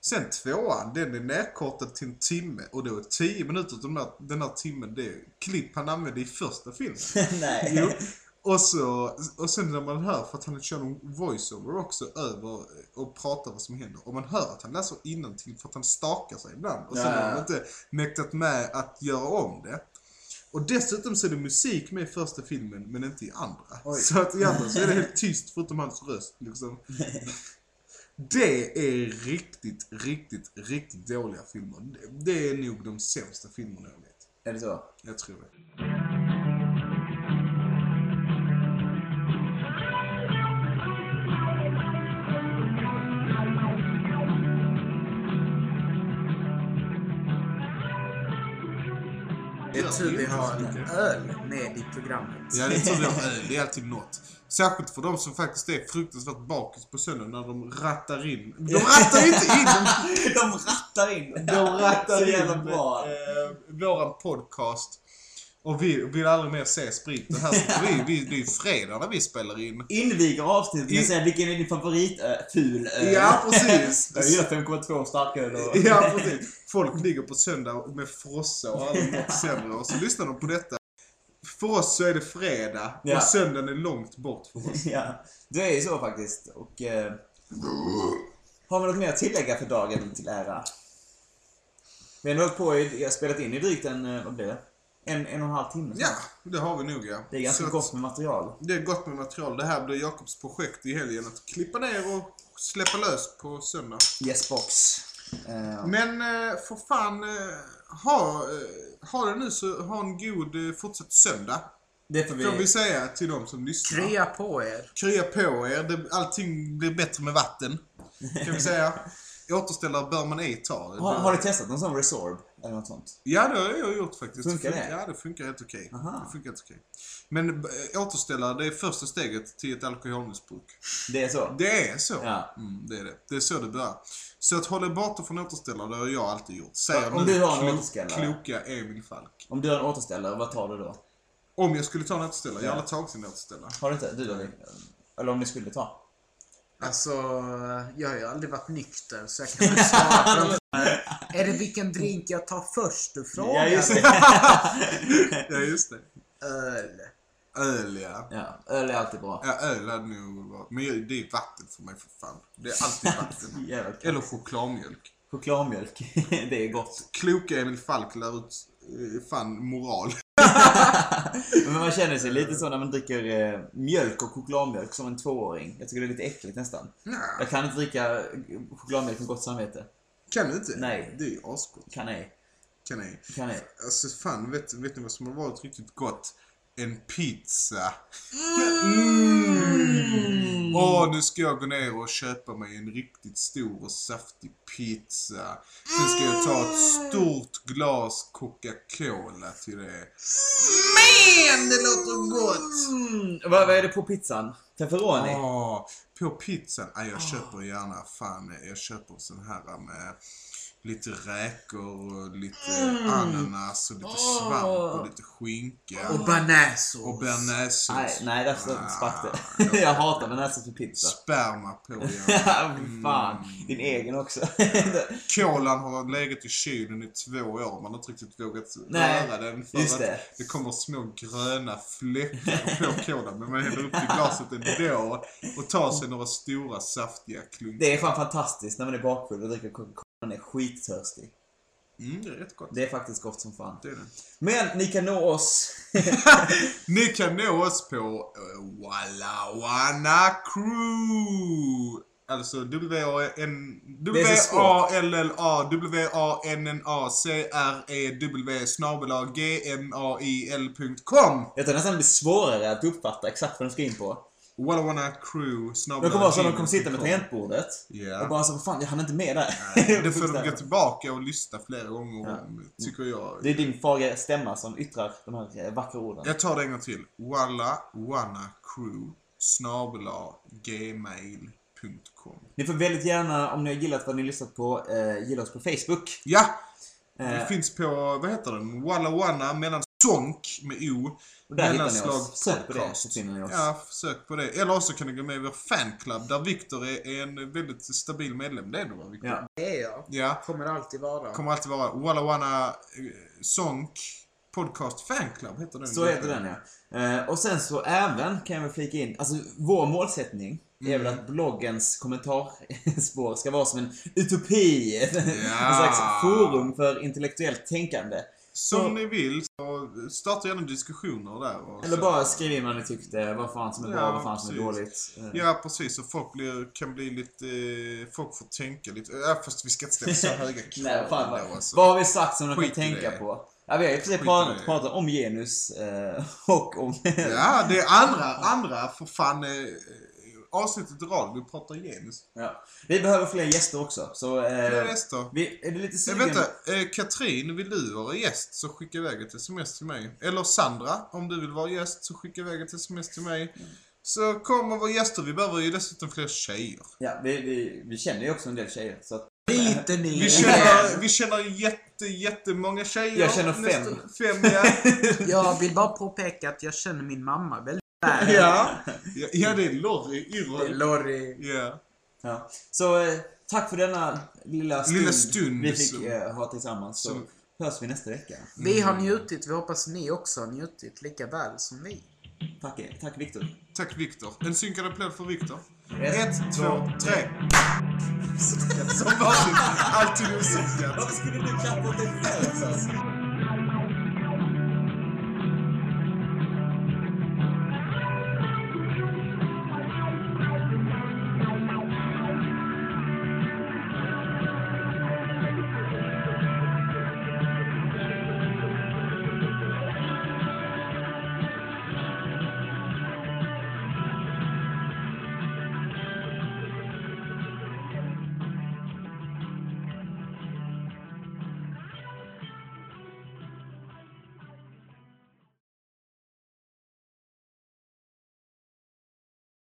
S1: Sen tvåan, den är nedkortad till en timme och då är 10 minuter av den här, den här timmen det är klipp han använde i första filmen.
S2: Nej.
S1: Jo. Och, så, och sen när man hör, för att han kör någon voiceover också över och pratar vad som händer. Och man hör att han läser innantill för att han stakar sig ibland. Och sen
S2: Ja,
S1: har han inte mäktat med att göra om det. Och dessutom så är det musik med i första filmen men inte i andra.
S2: Oj.
S1: Så att i andra så är det helt tyst förutom hans röst liksom. Det är riktigt, riktigt, riktigt dåliga filmer. Det- Det är nog de sämsta filmerna jag vet.
S2: Är det så?
S1: Jag tror det.
S3: Tur vi har öl med i programmet.
S1: Ja, det är tur vi har öl. Det är alltid något. Särskilt för de som faktiskt är fruktansvärt bakis på söndag när de rattar in. De rattar inte in! De,
S2: rattar in.
S1: de rattar
S2: Så
S1: in
S2: jävla bra.
S1: Eh, våran podcast. Och vi vill aldrig mer se sprit. Det här sitter vi, vi, det är ju fredag när vi spelar in.
S2: Inviger avsnittet med att säga vilken är din favorit äh, ful öl?
S1: Ja, precis.
S2: Jag gillar 5,2 starköl och...
S1: Ja, precis. Folk ligger på söndag med frossa och aldrig mått sämre. Och så lyssnar de på detta. För oss så är det fredag
S2: Ja.
S1: och söndagen är långt bort för oss.
S2: ja, det är ju så faktiskt. Och... Eh, har vi något mer att tillägga för dagen till ära? Vi har hållit på jag har spelat in i drygt en, eh, vad blir det? En, en och en halv timme.
S1: Ja, det har vi nog ja.
S2: Det är ganska
S1: Så att-
S2: gott med material.
S1: Det är gott med material. Det här blir Jakobs projekt i helgen. Att klippa ner och släppa lös på söndag.
S2: Yes box. Eh,
S1: Men eh, för fan, eh, ha, eh, ha det nu så ha en god eh, fortsatt söndag.
S2: det får vi...
S1: Får vi säga till de som lyssnar.
S3: Krya på er.
S1: Krya på er. Det, allting blir bättre med vatten. Kan vi säga. Återställare bör man ej ta.
S2: har, har ni testat någon sån Resorb? Eller något sånt?
S1: Ja, det har jag gjort faktiskt.
S2: Funkar det?
S1: Ja, det funkar helt okej.
S2: Aha.
S1: Det funkar helt okej. Men äh, återställare, det är första steget till ett alkoholmissbruk.
S2: Det är så?
S1: Det är så.
S2: Ja.
S1: Mm, det är det. Det är så det börjar. Så att hålla borta från återställare, det har jag alltid gjort. Säger
S2: Om
S1: nu
S2: du har en
S1: klo-
S2: återställare.
S1: kloka Emil Falk.
S2: Om du har en återställare, vad tar du då?
S1: Om jag skulle ta en återställare, jag
S2: Ja.
S1: har aldrig tagit en återställare.
S2: Har du inte? Du då? Eller om ni skulle ta?
S3: Alltså, jag har ju aldrig varit nykter så jag kan inte svara på den. Är det vilken drink jag tar först du frågar?
S2: Ja, just det.
S1: Ja, just det.
S3: Öl.
S1: Öl, ja.
S2: ja, öl är alltid bra.
S1: Ja, öl hade nog varit... Men det är vatten för mig för fan. Det är alltid vatten. Eller chokladmjölk.
S2: Chokladmjölk. det är gott.
S1: Kloka Emil Falk lär ut eh, fan moral.
S2: Men man känner sig lite så när man dricker eh, mjölk och chokladmjölk som en tvååring. Jag tycker det är lite äckligt nästan. Jag kan inte dricka chokladmjölk med gott samvete.
S1: Kan du inte?
S2: Nej.
S1: Det är ju asgott.
S2: Kan ej.
S1: Kan ej.
S2: Kan ej.
S1: Alltså fan, vet, vet ni vad som har varit riktigt gott? En pizza.
S2: Mm.
S1: Åh, nu ska jag gå ner och köpa mig en riktigt stor och saftig pizza. Sen ska jag ta ett stort glas Coca-Cola till det. Men det låter gott!
S2: Mm. Vad, vad är det på pizzan? Pepperoni?
S1: Åh, på pizzan, ah, jag köper gärna, fan, jag köper sån här med lite räkor och lite ananas och lite svamp och lite skinka.
S3: Och bearnaisesås.
S1: Och bearnaisesås.
S2: Nej, nej, där sprack
S1: Ah,
S2: det. Jag hatar den här sortens pizza.
S1: Sperma på ja.
S2: Ja, fy fan. Din egen också.
S1: Kolan har legat i kylen i två år. Man har inte riktigt vågat
S2: Nej,
S1: röra den för
S2: just
S1: att
S2: det.
S1: det kommer små gröna fläckar på kolan. Men man häller upp i glaset ändå och tar sig några stora saftiga klunkar.
S2: Det är fan fantastiskt när man är bakfull och dricker Coca-Cola. Man är skittörstig.
S1: Mm, det är rätt gott.
S2: Det är faktiskt gott som fan.
S1: Det är det.
S2: Men ni kan nå oss.
S1: Ni kan nå oss på uh, Walla Wanna Crew. Alltså W-A-N...
S2: Det är så svårt.
S1: W-A-L-L-A W-A-N-N-A-C-R-E-W snabel-A G-M-A-I-L.com
S2: Jag tror nästan det blir svårare att uppfatta exakt vad de ska in på.
S1: Walla Wanna Crew
S2: Det
S1: snabel-A
S2: kommer så att de kommer sitta med tangentbordet.
S1: Ja.
S2: Och bara så, vad fan, jag hann inte med där.
S1: Nej, Det får du gå tillbaka och lyssna flera gånger
S2: Ja.
S1: om, tycker jag.
S2: Det är din fagra stämma som yttrar de här eh, vackra orden.
S1: Jag tar det en gång till. Walla Wanna Crew snabel-A gmail.com
S2: Ni får väldigt gärna, om ni har gillat vad ni lyssnat på, eh, gilla oss på Facebook.
S1: Ja!
S2: Eh,
S1: Det finns på, vad heter den? Walla Wanna mellan sonk med O.
S2: och där
S1: mellanslag
S2: det
S1: podcast.
S2: så oss.
S1: Ja, sök på det. Eller också kan ni gå med i vår fanclub där Viktor är, är en väldigt stabil medlem. Det är du va, Viktor?
S2: Ja.
S3: Det är jag.
S1: Ja.
S3: Kommer det alltid vara.
S1: Kommer alltid vara Walla Wanna eh, Sonk Podcast Fanclub heter den.
S2: Så heter den ja. Eh, och sen så även kan jag väl flika in, alltså vår målsättning är väl att bloggens kommentarspår ska vara som en utopi. en slags forum för intellektuellt tänkande.
S1: Som
S2: Så-
S1: ni vill, så starta gärna diskussioner där.
S2: Eller
S1: så.
S2: bara skriv in vad ni tyckte, vad fan som är bra,
S1: Ja,
S2: vad fan som är dåligt. Eh,
S1: Ja, precis. Och folk blir, kan bli lite... eh, Folk får tänka lite. Ja, fast vi ska inte ställa så höga krav
S2: Nej, fan, vad,
S1: alltså.
S2: vad har vi sagt som de kan tänka
S1: det.
S2: på? Ja, vi har ju pratat, pratat om genus eh, och om...
S1: Ja, det är andra, andra för fan eh, avsnittet i rad. Vi pratar genus.
S2: Ja. Vi behöver fler gäster också, så...
S1: Fler
S2: Eh,
S1: gäster.
S2: vi, är det lite
S1: Eh,
S2: sugen?
S1: vänta, eh, Katrin, vill du vara gäst så skicka iväg ett sms till mig. Eller Sandra, om du vill vara gäst så skicka iväg ett sms till mig. Så kom och var gäster. Vi behöver ju dessutom fler tjejer.
S2: Ja, vi, vi, vi känner ju också en del tjejer, så att...
S3: Lite ni.
S1: Vi känner, vi känner jätte, jättemånga tjejer.
S2: Jag känner fem.
S1: Nästan Fem, ja.
S3: Jag vill bara påpeka att jag känner min mamma väldigt
S1: ja. Ja, det är Lorry
S3: Det är. Lorry.
S1: Ja.
S2: Ja. Så eh, tack för denna lilla stund,
S1: Lilla stund
S2: vi fick
S1: som-
S2: eh, ha tillsammans. Så
S1: som-
S2: hörs vi nästa vecka.
S3: Vi har njutit. Vi hoppas ni också har njutit lika väl som vi.
S2: Tack, eh, tack Viktor.
S1: Tack Viktor. En synkad applåd för Viktor.
S2: Ett,
S1: Ett, två, tre. Som vanligt. Alltid osynkat.
S2: Varför skulle du klappa åt dig själv?